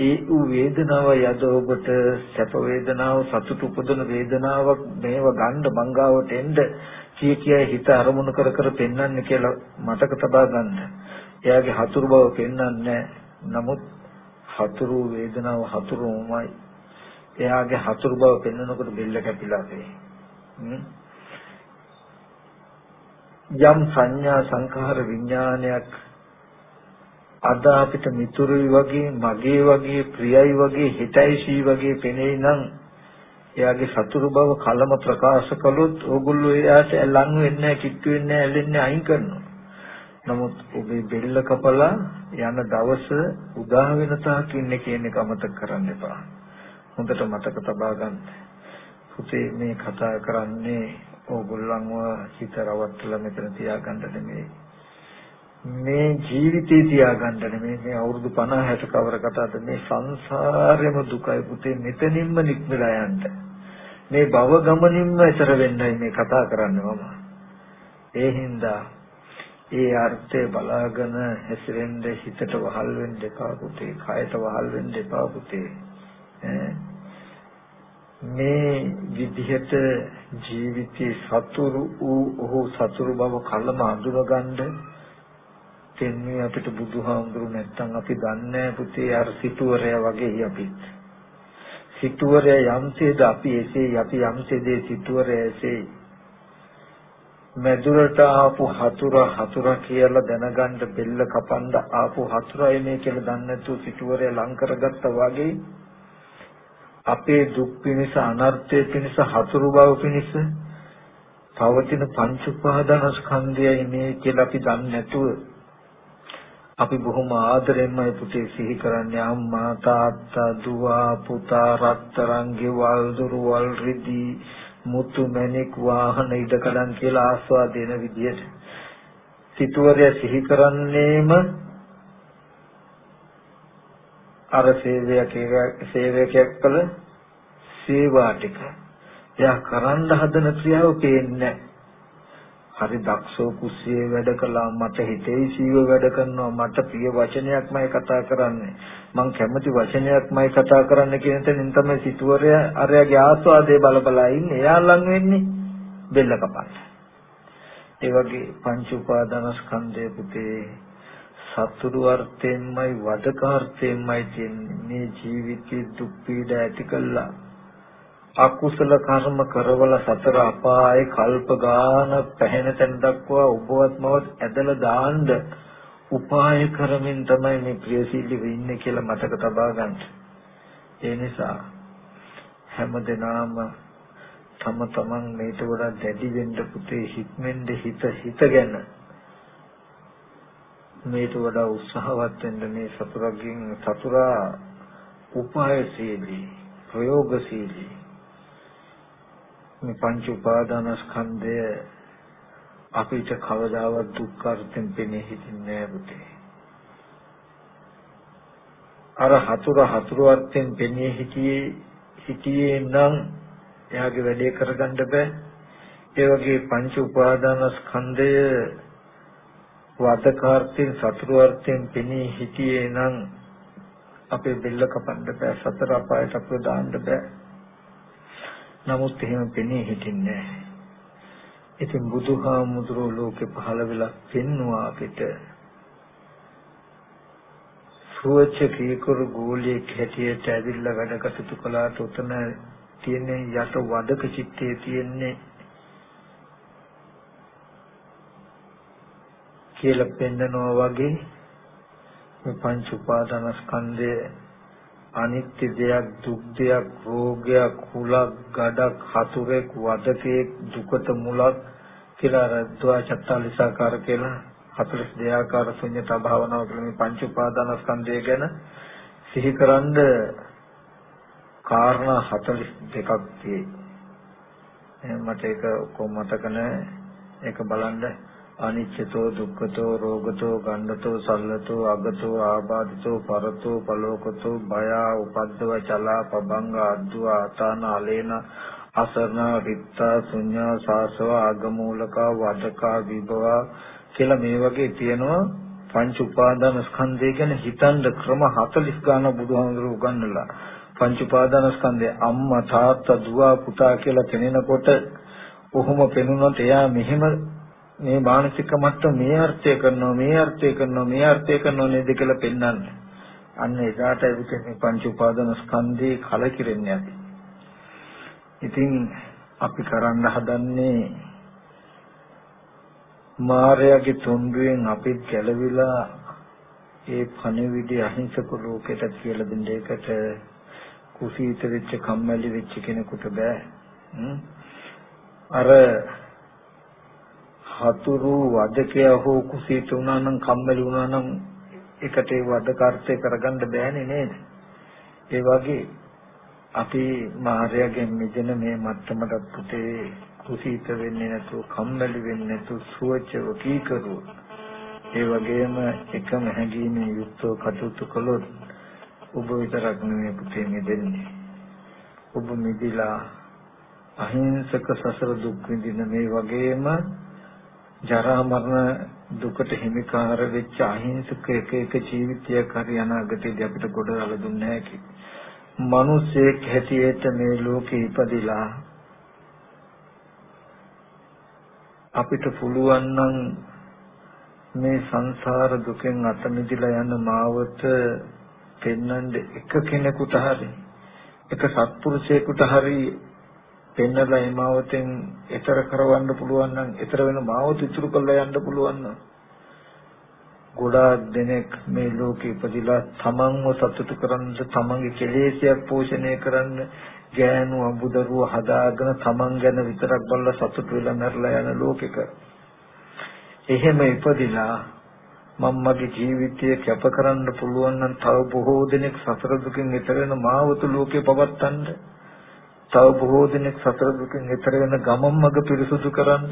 ඒ වූ වේදනාව යද ඔබට සැප වේදනාව සතුට උපදන වේදනාවක් මේව ගන්න බංගාවට එන්න කිය කිය හිත අරමුණු කර කර පෙන්වන්නේ කියලා මතක තබා ගන්න. එයාගේ හතුරු බව පෙන්වන්නේ නමුත් හතුරු වේදනාව හතුරුමයි. එයාගේ හතුරු බව පෙන්වනකොට බෙල්ල කැපිලා යම් සංඥා සංඛාර විඥානයක් අද අපිට මිතුරුයි වගේ මගේ වගේ ප්‍රියයි වගේ හිතයි සී වගේ පෙනෙයි නම් එයාගේ සතුරු බව කලම ප්‍රකාශ කළොත් ඕගොල්ලෝ එයාට ලං වෙන්නේ නැහැ කිට්ටු වෙන්නේ නැහැ ඇලෙන්නේ අයින් කරනවා. නමුත් ඔබේ බෙල්ල කපලා යන දවස උදා වෙන තාක් ඉන්නේ කියන එක අමතක කරන්න එපා. හොඳට මතක තබා ගන්න. පුතේ මේ කතා කරන්නේ ඕගොල්ලන්ව හිත රවට්ටලා මෙතන තියාගන්න නෙමෙයි. මේ ජීවිතේ තියාගන්න නෙමෙයි මේ අවුරුදු 50 60 කවර කතාවද මේ සංසාරෙම දුකයි පුතේ මෙතනින්ම නික්මලා යන්න. මේ භව ගමනින්ම එතර වෙන්නයි මේ කතා කරන්නේ මම. ඒ හින්දා ඒ අර්ථය බලාගෙන හැසිරෙන්න හිතට වහල් වෙන්න එපා පුතේ, කයට වහල් වෙන්න එපා පුතේ. මේ විදිහට ජීවිතේ සතුරු වූ ඔහු සතුරු බව කලම අඳුරගන්න දෙන්නේ අපිට බුදුහාමුදුරු නැත්තම් අපි දන්නේ පුතේ අර සිටුවරයා වගේ අපිත්. සිටුවරයා යම්සේද අපි එසේ අපි යම්සේද සිටුවරයා එසේ මැදුරට ආපු හතුර හතුර කියලා දැනගන්න බෙල්ල කපන්න ආපු හතුරයි මේ කියලා දන්නේ නැතුව සිටුවරය ලං කරගත්තා වගේ අපේ දුක් පිණිස අනර්ථය පිණිස හතුරු බව පිණිස පවතින පංච උපාදාන ස්කන්ධයයි මේ කියලා අපි දන්නේ නැතුව අපි බොහොම ආදරෙන්මයි පුතේ සිහි කරන්නේ අම්මා තාත්තා දුව පුතා රත්තරන් ගෙවල් දොරවල් රිදී මුතු මැණික් වාහන ඉදකඩම් කියලා ආස්වාද දෙන විදියට සිටුවරය සිහි කරන්නේම අර සේවයක් සේවකයක් කළ සේවා ටික. එයා කරන්න හදන ක්‍රියාව පේන්නේ හරි දක්ෂෝ කුස්සියේ වැඩ කළා මට හිතේ සීව වැඩ කරනවා මට ප්‍රිය වචනයක්මයි කතා කරන්නේ. මං කැමති වචනයක්මයි කතා කරන්න කියන තැනින් තමයි සිටුවරය අරයාගේ ආස්වාදයේ බල බලා ඉන්නේ එයා ලං වෙන්නේ බෙල්ල කපන්න. ඒ වගේ පංච උපාදානස්කන්ධය පුතේ සතුරු අර්ථයෙන්මයි වදකාර්ථයෙන්මයි තියෙන්නේ. මේ ජීවිතේ දුක් පීඩා ඇති කළා. අකුසල කර්ම කරවල සතර අපායේ කල්ප ගාන පැහැෙන තැන දක්වා උපවත් මවත් ඇදලා දාන්න උපාය කරමින් තමයි මේ ප්‍රියශීලී වෙන්නේ කියලා මතක තබා ගන්න. ඒ නිසා හැමදෙනාම තම තමන් මේට වඩා දැඩි වෙන්න පුතේ හික්මෙන්ද හිත හිතගෙන මේට වඩා උත්සාහවත් වෙන්න මේ සතුරගෙන් සතුරා උපායශීලී ප්‍රයෝගශීලී මේ පංච උපාදානස්කන්ධය අපිට කවදාවත් දුක් අර්ථයෙන් පෙනී හිටින්නේ නැහැ පුතේ. අර හතුර හතුරු අර්ථයෙන් පෙනී හිටියේ හිටියේ නම් එයාගේ වැඩේ කරගන්න බෑ. ඒ වගේ පංච උපාදානස්කන්ධය වදකාර්ථයෙන් සතුරු අර්ථයෙන් පෙනී හිටියේ නම් අපේ බෙල්ල කපන්න බෑ සතර අපායට අපව දාන්න බෑ. නමුත් එහෙම පෙනී හිටින්නේ නැහැ. ඉතින් බුදුහාමුදුරුවෝ ලෝකෙ පහළ වෙලා පෙන්නවා අපිට. සුවච කීකරු ගෝලියෙක් හැටියට ඇවිල්ලා වැඩ කටයුතු කළාට උතන තියෙන යට වදක චිත්තේ තියෙන්නේ කියලා පෙන්නනවා වගේ මේ පංච උපාදානස්කන්ධය අනිත්‍ය දෙයක් දුක් දෙයක් රෝගයක් කුලක් ගඩක් හතුරෙක් වදකෙක් දුකට මුලක් කියලා අර ද්වාචත්තාලිසාකාර කියලා 42 ආකාර ශුන්‍යතා භාවනාව කියලා මේ පංච උපාදානස්කන්ධය ගැන සිහිකරනද කාරණා 42ක් තියෙයි. මට ඒක කොහොම මතක නැහැ. ඒක බලන්න අනිච්චතෝ දුක්ඛතෝ රෝගතෝ ගණ්ඩතෝ සල්ලතෝ අගතෝ ආබාධිතෝ පරතෝ පලෝකතෝ භය උපද්දව චලා පබංග අද්දුව ආතාන අලේන අසරණ විත්තා ශුඤ්ඤා සාසව ආගමූලක වදකා විභව කියලා මේ වගේ තියෙනවා පංච උපාදාන ස්කන්ධය ගැන හිතන්න ක්‍රම 40 ගාන බුදුහාමුදුරුවෝ උගන්වලා පංච උපාදාන ස්කන්ධය අම්මා තාත්තා දුව පුතා කියලා පෙනෙනකොට කොහොම පෙනුනොත් එයා මෙහෙම මේ මානසික මට්ටම මේ අර්ථය කරනවා මේ අර්ථය කරනවා මේ අර්ථය කරනවා නේද කියලා පෙන්වන්නේ. අන්න එදාට ඒක මේ පංච උපාදාන ස්කන්ධේ කලකිරෙන්නේ නැති. ඉතින් අපි කරන්න හදන්නේ මායාවේ තුන්දුවෙන් අපි ගැලවිලා ඒ පණිවිඩය අහිංසක ලෝකයට කියලා දෙන්න එකට කුසීත වෙච්ච කම්මැලි වෙච්ච කෙනෙකුට බෑ. අර හතුරු වදකයා හෝ කුසීත වුණා නම් කම්මැලි වුණා නම් එකට ඒ වදකාර්ථය කරගන්න බෑනේ නේද? ඒ වගේ අපි මායාවෙන් මිදෙන මේ මත්තමට පුතේ කුසීත වෙන්නේ නැතුව කම්මැලි වෙන්නේ නැතුව සුවචව කීකරුව. ඒ වගේම එකම හැඟීමෙන් යුක්තව කටයුතු කළොත් ඔබ විතරක් නෙමෙයි පුතේ මිදෙන්නේ. ඔබ මිදිලා අහිංසක සසර දුක් විඳින මේ වගේම ජරා මරණ දුකට හිමිකාර වෙච්ච අහිංසක එක එක ජීවිතයක් හරි අනාගතයේදී අපිට ගොඩනගලා දුන්නේ නැහැ මිනිස්සෙක් හැටියට මේ ලෝකේ ඉපදිලා අපිට පුළුවන් නම් මේ සංසාර දුකෙන් අත මිදලා යන මාවත පෙන්වන්න එක කෙනෙකුට හරි එක සත්පුරුෂයෙකුට හරි පෙන්නලා ඒ මාවතෙන් ඈතර කරවන්න පුළුවන් නම් ඈතර වෙන මාවත ඉතුරු කරලා යන්න පුළුවන් නම් ගොඩාක් දෙනෙක් මේ ලෝකෙ ඉපදිලා තමන්ව සතුටු කරන්න තමන්ගේ කෙලෙසයක් පෝෂණය කරන්න ගෑනු අඹදරුව හදාගෙන තමන් ගැන විතරක් බලලා සතුටු වෙලා මැරලා යන ලෝකෙක. එහෙම ඉපදිලා මම මගේ ජීවිතය කැප කරන්න පුළුවන් නම් තව බොහෝ දෙනෙක් සතර දුකින් ඈතර වෙන මාවත ලෝකේ පවත්තන්නේ තව බොහෝ දෙනෙක් සතර දුකින් එතර වෙන ගමම් මඟ පිරිසුදු කරන්න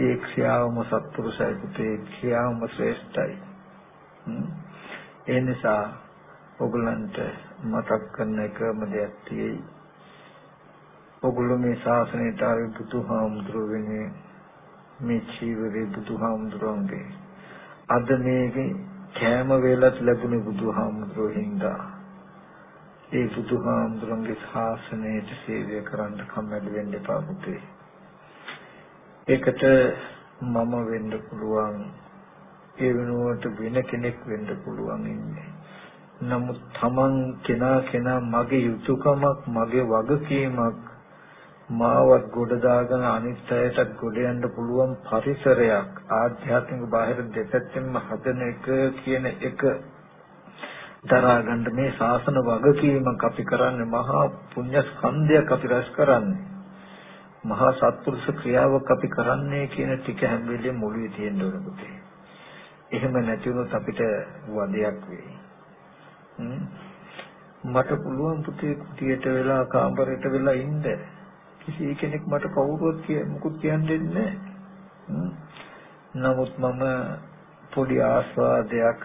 ඒ ක්‍රියාවම සත්පුරුෂයි පුතේ ක්‍රියාවම ශ්‍රේෂ්ඨයි. ඒ නිසා ඔගලන්ට මතක් කරන එකම දෙයක් තියෙයි. ඔගොල්ලෝ මේ ශාසනයට ආවේ බුදුහාමුදුරුවෝ වෙන්නේ මේ චීවරේ බුදුහාමුදුරුවන්ගේ. අද මේකේ කෑම වේලත් ලැබුණේ බුදුහාමුදුරුවෝ හින්දා. ඒ බුදුහාමුදුරන්ගේ ශාසනයට සේවය කරන්න කම්මැලි වෙන්න එපා පුතේ. ඒකට මම වෙන්න පුළුවන්. ඒ වෙනුවට වෙන කෙනෙක් වෙන්න පුළුවන් ඉන්නේ. නමුත් Taman කෙනා කෙනා මගේ යුතුයකමක් මගේ වගකීමක් මාවත් ගොඩ දාගෙන අනිත් අයටත් ගොඩ යන්න පුළුවන් පරිසරයක් ආධ්‍යාත්මික බාහිර දෙපැත්තෙන්ම හදන එක කියන එක දරා ගන්න මේ ශාසන වගකීමක් අපි කරන්නේ මහා පුණ්‍ය ස්කන්ධයක් අපි රැස් කරන්නේ. මහා සත්පුරුෂ ක්‍රියාවක් අපි කරන්නේ කියන ටික හැම වෙලේම මුලුවේ තියෙන්න ඕන පුතේ. එහෙම නැති වුණොත් අපිට වදයක් වෙයි. මට පුළුවන් පුතේ කුටියට වෙලා කාමරයට වෙලා ඉන්න. කිසි කෙනෙක් මට කවුරුවත් මුකුත් කියන්නේ නැහැ. නමුත් මම පොඩි ආස්වාදයක්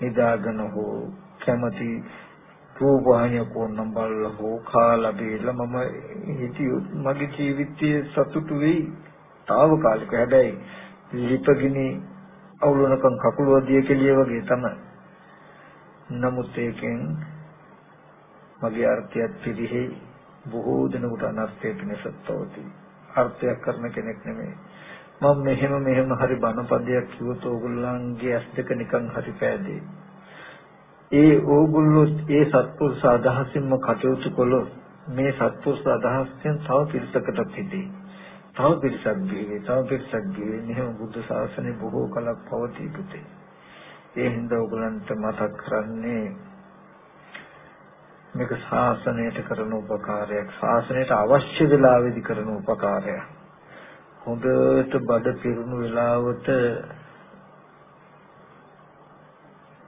නිදාගෙන හෝ කැමති රූපවාහිනිය කොන්නම් බලලා හෝ කාලා බීලා මම හිතියොත් මගේ ජීවිතයේ සතුටු වෙයි. తాවකාලික හැබැයි ලිපගිනි අවුලනකම් කකුල වදිය කෙලිය වගේ තමයි. නමුත් ඒකෙන් මගේ අර්ථයත් පිළිහි බොහෝ දෙනෙකුට අනර්ථයක් නැසත්වති. අර්ථයක් කරන කෙනෙක් නෙමෙයි. මම මෙහෙම මෙහෙම හරි බණපදයක් කිව්වොත් ඕගොල්ලන්ගේ ඇස් දෙක නිකන් හරි පෑදේ. ඒ ඕගොල්ලෝ ඒ සත්පුරුෂ අදහසින්ම කටයුතු කළොත් මේ සත්පුරුෂ අදහස්යෙන් තව පිරිසකටත් හිතේ. තව පිරිසක් ගියේ, තව පිරිසක් ගියේ. මෙහෙම බුද්ධ ශාසනය බොහෝ කලක් පවතී පුතේ. ඒ හින්දා ඕගොල්ලන්ට මතක් කරන්නේ මේක ශාසනයට කරන උපකාරයක්, ශාසනයට අවශ්‍ය වෙලාවෙදි කරන උපකාරයක්. හොඳට බඩ පිරුණු වෙලාවට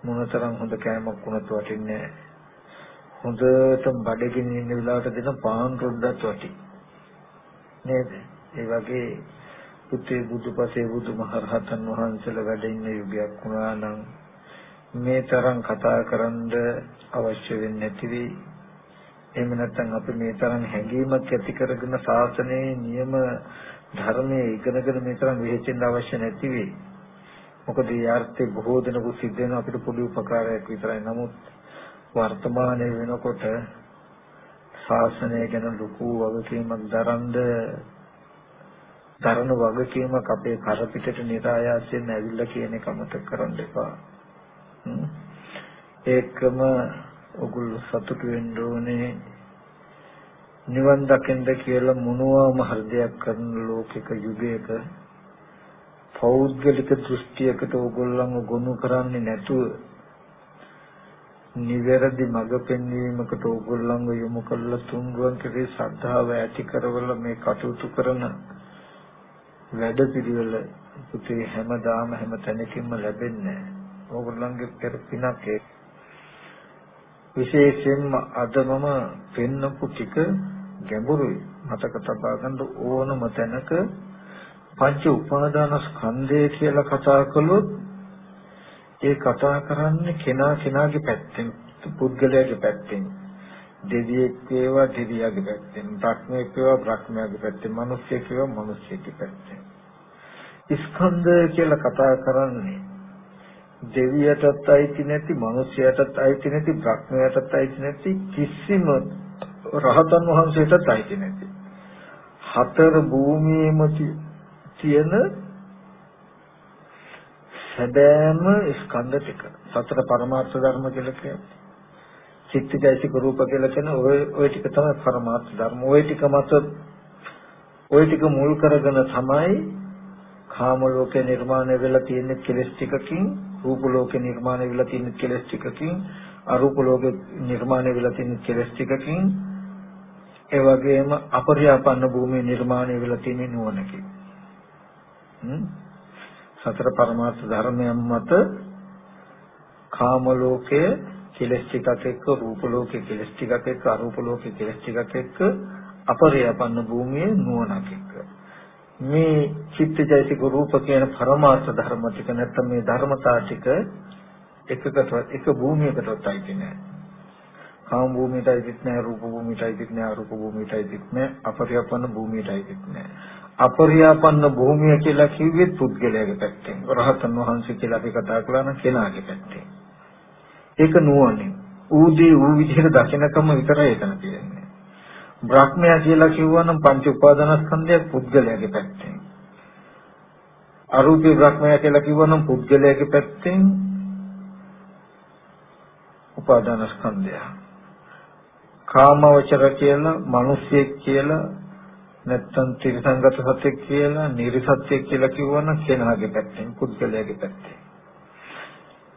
මොනතරම් හොඳ කෑමක් වුණත් වටින්නේ හොඳට බඩගින්න ඉන්න වෙලාවට දෙන පාන් රොද්දත් වටි නේද? ඒ වගේ පුතේ බුදුපසේ බුදුමහරහතන් වහන්සේලා වැඩ ඉන්න යුගයක් වුණා නම් මේ තරම් කතා කරන්න අවශ්‍ය වෙන්නේ නැති වෙයි එහෙම නැත්නම් අපි මේ තරම් හැඟීමක් ඇති කරගෙන ශාසනයේ නියම ධර්මයේ ඉගෙනගෙන මේ තරම් වෙහෙචෙන්න අවශ්‍ය නැති වෙයි. මොකද ඒ අර්ථේ බොහෝ දෙනෙකු සිද්ධ වෙන අපිට පොඩි උපකාරයක් විතරයි. නමුත් වර්තමානයේ වෙනකොට ශාසනය ගැන ලොකු වගකීමක් දරන්ද දරන වගකීමක් අපේ කර පිටට નિરાයාසයෙන් ඇවිල්ලා කියන එක මතක කරන්න එපා. ඒකම ඔගොල්ලෝ සතුටු වෙන්න ඕනේ නිවන් දකින්ද කියලා මොනවාම හෘදයක් කරන ලෝකික යුගයක පෞද්ගලික දෘෂ්ටියකට ඕගොල්ලන්ව ගොනු කරන්නේ නැතුව නිවැරදි මඟ පෙන්වීමකට ඕගොල්ලන්ව යොමු කළ තුන්රුවන් කෙරේ ශ්‍රද්ධාව ඇති කරවල මේ කටයුතු කරන වැඩ පිළිවෙල පුතේ හැමදාම හැම තැනකින්ම ලැබෙන්නේ ඕගොල්ලන්ගේ පෙර පිනක් ඒක විශේෂයෙන්ම අද මම පෙන්නපු ටික ගැඹුරුයි. මතක තබා ගන්න ඕනම තැනක පංච උපාදාන ස්කන්ධය කියලා කතා කළොත් ඒ කතා කරන්නේ කෙනා කෙනාගේ පැත්තෙන් පුද්ගලයාගේ පැත්තෙන්. දෙවියෙක් වේවා දෙවියාගේ පැත්තෙන්. බ්‍රහ්මයෙක් වේවා බ්‍රහ්මයාගේ පැත්තෙන්. මිනිස්සෙක් වේවා මිනිස්සෙක්ගේ පැත්තෙන්. ස්කන්ධ කියලා කතා කරන්නේ දෙවියටත් අයිති නැති, මිනිසයාටත් අයිති නැති, බ්‍රහ්මයාටත් අයිති නැති කිසිම රහතන් වහන්සේටත් අයිති නැති. හතර භූමියේම තියෙන සැබෑම ස්කන්ධ ටික. සතර පරමාර්ථ ධර්ම කියලා කියන්නේ. චිත්තජයසික රූප කියලා කියන ඔය ඔය ටික තමයි පරමාර්ථ ධර්ම. ඔය ටික මත ඔය ටික මුල් කරගෙන තමයි කාම ලෝකේ නිර්මාණය වෙලා තියෙන කෙලෙස් ටිකකින් රූප ලෝකේ නිර්මාණය වෙලා තියෙන කෙලෙස් ටිකකින් අරූප ලෝකේ නිර්මාණය වෙලා තියෙන කෙලෙස් ටිකකින් ඒ වගේම අපරියාපන්න භූමියේ නිර්මාණය වෙලා තියෙන නුවණකින් සතර පරමාර්ථ ධර්මයන් මත කාම ලෝකයේ කෙලස් ටිකක් එක්ක රූප ලෝකයේ කෙලස් ටිකක් එක්ක අරූප ලෝකයේ කෙලස් ටිකක් එක්ක අපරියාපන්න භූමියේ නුවණක් එක්ක මේ චිත්තජයතික රූප කියන පරමාර්ථ ධර්ම ටික නැත්නම් මේ ධර්මතා ටික එකකට එක භූමියකටවත් අයිති නෑ. කාම භූමියට අයිතිත් නෑ, රූප භූමියට අයිතිත් නෑ, අරූප භූමියට අයිතිත් නෑ, අපරියාපන්න භූමියට අයිතිත් නෑ. අපරියාපන්න භූමිය කියලා කිව්වේ පුද්ගලයාගේ පැත්තෙන්. රහතන් වහන්සේ කියලා අපි කතා කළා නම් කෙනාගේ පැත්තෙන්. ඒක නුවණින්. ඌදී ඌ විදිහට දකිනකම විතරයි එතන තියෙන්නේ. බ්‍රහ්මයා කියලා කිව්වනම් පංච උපාදානස්කන්ධය පුද්ගලයාගේ පැත්තෙන්. අරූපී බ්‍රහ්මයා කියලා කිව්වනම් පුද්ගලයාගේ පැත්තෙන් උපාදානස්කන්ධය. කාමවචර කියලා, මිනිස්සෙක් කියලා, නැත්තම් ත්‍රිසංගත සත්‍ය කියලා, නිර්සත්‍ය කියලා කිව්වනම් කෙනාගේ පැත්තෙන්, පුද්ගලයාගේ පැත්තෙන්.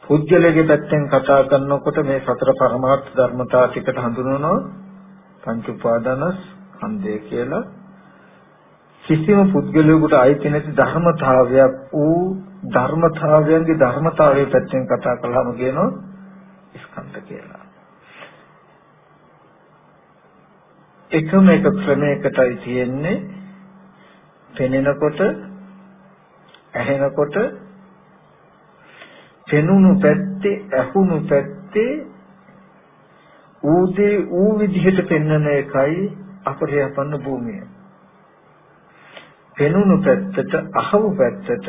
පුද්ගලයේ පැත්තෙන් කතා කරනකොට මේ සතර පරමාර්ථ ධර්මතා ටිකට හඳුන්වනවා පංච උපාදානස්කන්ධය කියලා. කිසිම පුද්ගලයෙකුට අයිති නැති ධර්මතාවයක් වූ ධර්මතාවයන්ගේ ධර්මතාවයේ පැත්තෙන් කතා කළාම කියනවා ස්කන්ධ කියලා. එකම එක ක්‍රමයකටයි තියෙන්නේ පෙනෙනකොට ඇහෙනකොට පෙනුණු පැත්තේ ඇහුණු පැත්තේ ඌදී ඌ විදිහට පෙන්වන එකයි අපරිහපන්න භූමිය. පෙනුණු පැත්තට අහවු පැත්තට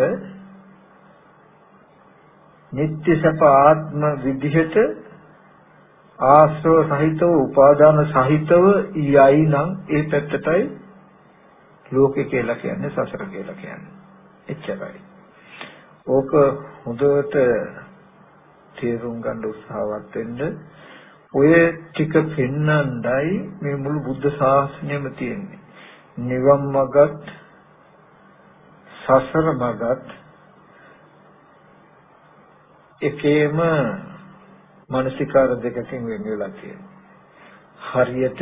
නිත්‍ය සප ආත්ම විදිහට ආශ්‍රව සහිතව උපාදාන සහිතව යයි නම් ඒ පැත්තටයි ලෝකේ කියලා කියන්නේ සසර කියලා කියන්නේ. එච්චරයි. ඕක හොඳට තේරුම් ගන්න උත්සාහවත් වෙන්න ඔය ටික පෙන්නඳයි මේ මුළු බුද්ධ ශාසනයම තියෙන්නේ. නිවන් මගත් සසර මගත් එකේම මානසිකාර දෙකකින් වෙන් වෙලා තියෙනවා. හරියට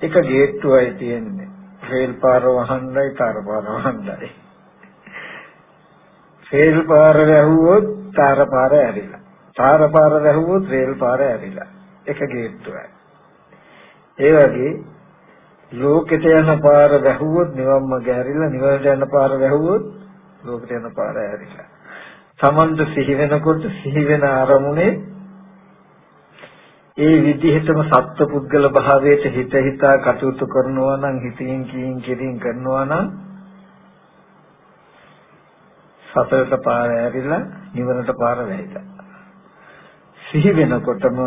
එක ගේට්ටුවයි තියෙන්නේ. රේල් පාර වහන්නයි තාර පාර වහන්නයි. රේල් පාර වැහුවොත් තාර පාර ඇරිලා. තාර පාර වැහුවොත් රේල් පාර ඇරිලා. එක ගේට්ටුවයි. ඒ වගේ ලෝකෙට යන පාර වැහුවොත් නිවම්ම ගැරිලා නිවනට යන පාර වැහුවොත් ලෝකෙට යන පාර ඇරිලා. Tamanට සිහි වෙනකොට සිහි වෙන අරමුණේ ඒ විදිහටම සත්පුද්ගල භාවයට හිත හිතා කටයුතු කරනවා නම් හිතින් කියින් කිරින් කරනවා නම් සතරට පාර ඇරිලා නිවනට පාර වැහිලා සිහි වෙනකොටම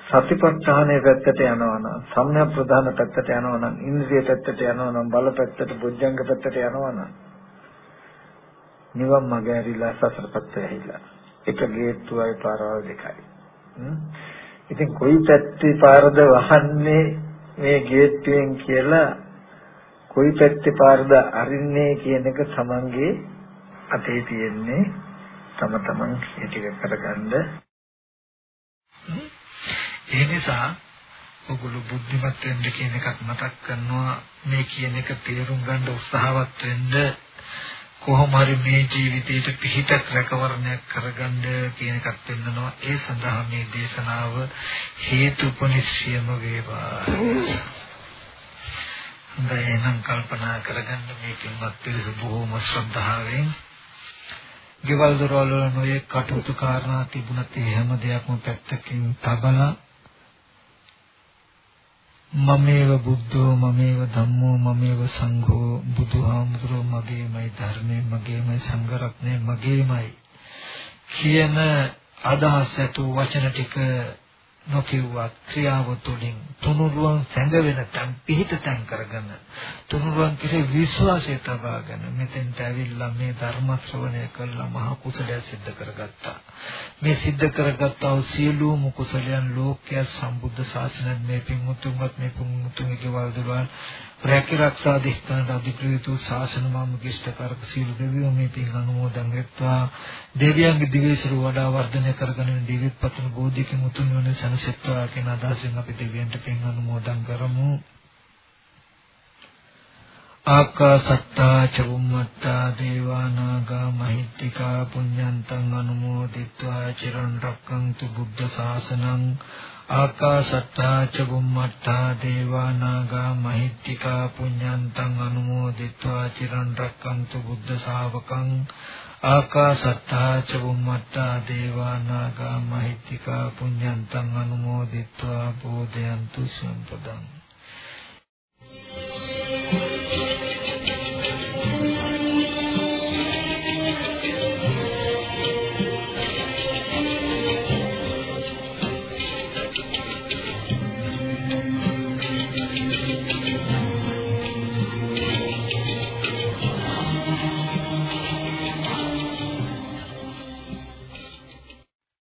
සතිපට්ඨානයේ පැත්තට යනවා නම් සම්‍යක් ප්‍රධාන පැත්තට යනවා නම් ඉන්ද්‍රිය පැත්තට යනවා නම් බල පැත්තට බොජ්ජංග පැත්තට යනවා නම් නිවන් මඟ ඇරිලා සසර පැත්ත ඇහිලා. එක ගේට්ටුවයි පාරවල් දෙකයි. ඉතින් කොයි පැත්තේ පාරද වහන්නේ මේ ගේට්ටුවෙන් කියලා කොයි පැත්තේ පාරද අරින්නේ කියන එක තමන්ගේ අතේ තියෙන්නේ තම තමන් ඒ ටික කරගන්න. ඒ නිසා ඔගොල්ලෝ බුද්ධිමත් වෙන්න කියන එකක් මතක් කරනවා. මේ කියන එක තේරුම් ගන්න උත්සාහවත් වෙන්න කොහොම හරි මේ ජීවිතයට පිහිටක් රැකවරණයක් කරගන්න කියන එකක් පෙන්නනවා. ඒ සඳහා මේ දේශනාව හේතුපනිශ්චයම වේවා. හොඳයි එහෙනම් කල්පනා කරගන්න මේ කිම්වත් පිළිස බොහෝම ශ්‍රද්ධාවෙන් ගෙවල් දොරවල් වල නොයේ කටයුතු කාරණා තිබුණත් ඒ හැම දෙයක්ම පැත්තකින් තබලා මමේව බුද්ධෝ මමේව ධම්මෝ මමේව සංඝෝ බුදුහාමුදුරෝ මගේමයි ධර්මයේ මගේමයි සංඝ රත්නය මගේමයි කියන අදහස් ඇතු වචන ටික නොකියුවත් ක්‍රියාව තුළින් තුනුරුවන් සැඟවෙන තන් පිහිට තන් කරගෙන තුනුරුවන් කෙරේ විශ්වාසය තබාගෙන මෙතෙන්ට ඇවිල්ලා මේ ධර්ම ශ්‍රවණය කළා මහ කුසලය සිද්ධ කරගත්තා. මේ සිද්ධ කරගත්තා වූ සියලුම කුසලයන් ලෝකයේ සම්බුද්ධ ශාසනයෙන් මේ පින්මුතුන්වත් මේ පින්මුතුන්ගේ වලදුවන් රැකිරක්ෂා දිස්ත්‍රාන්ට අධිකෘත ශාසන මාමුකිෂ්ඨකාරක සීල දෙවියෝ මේ පින් අනුමෝදන් වෙත්වා. දෙවියන්ගේ දිවිසිරු වඩා වර්ධනය කරගෙන දිවිත් පතන බෝධික මුතුන් වන සනසෙත්වා කියන අදහසින් අපි දෙවියන්ට පින් අනුමෝදන් කරමු. ආකාසත්තා චුම්මත්තා දේවානාගා මහිත්‍තිකා පුඤ්ඤන්තං අනුමෝදිත්වා චිරන් රක්කන්තු බුද්ධ ශාසනං ආකාසත්තා ච බුම්මත්තා දේවා නාග මහිත්‍තිකා පුඤ්ඤන්තං අනුමෝදිත්වා චිරන් රැක්කන්තු බුද්ධ ශාවකං ආකාසත්තා ච බුම්මත්තා දේවා නාග මහිත්‍තිකා පුඤ්ඤන්තං අනුමෝදිත්වා බෝධයන්තු සම්පදං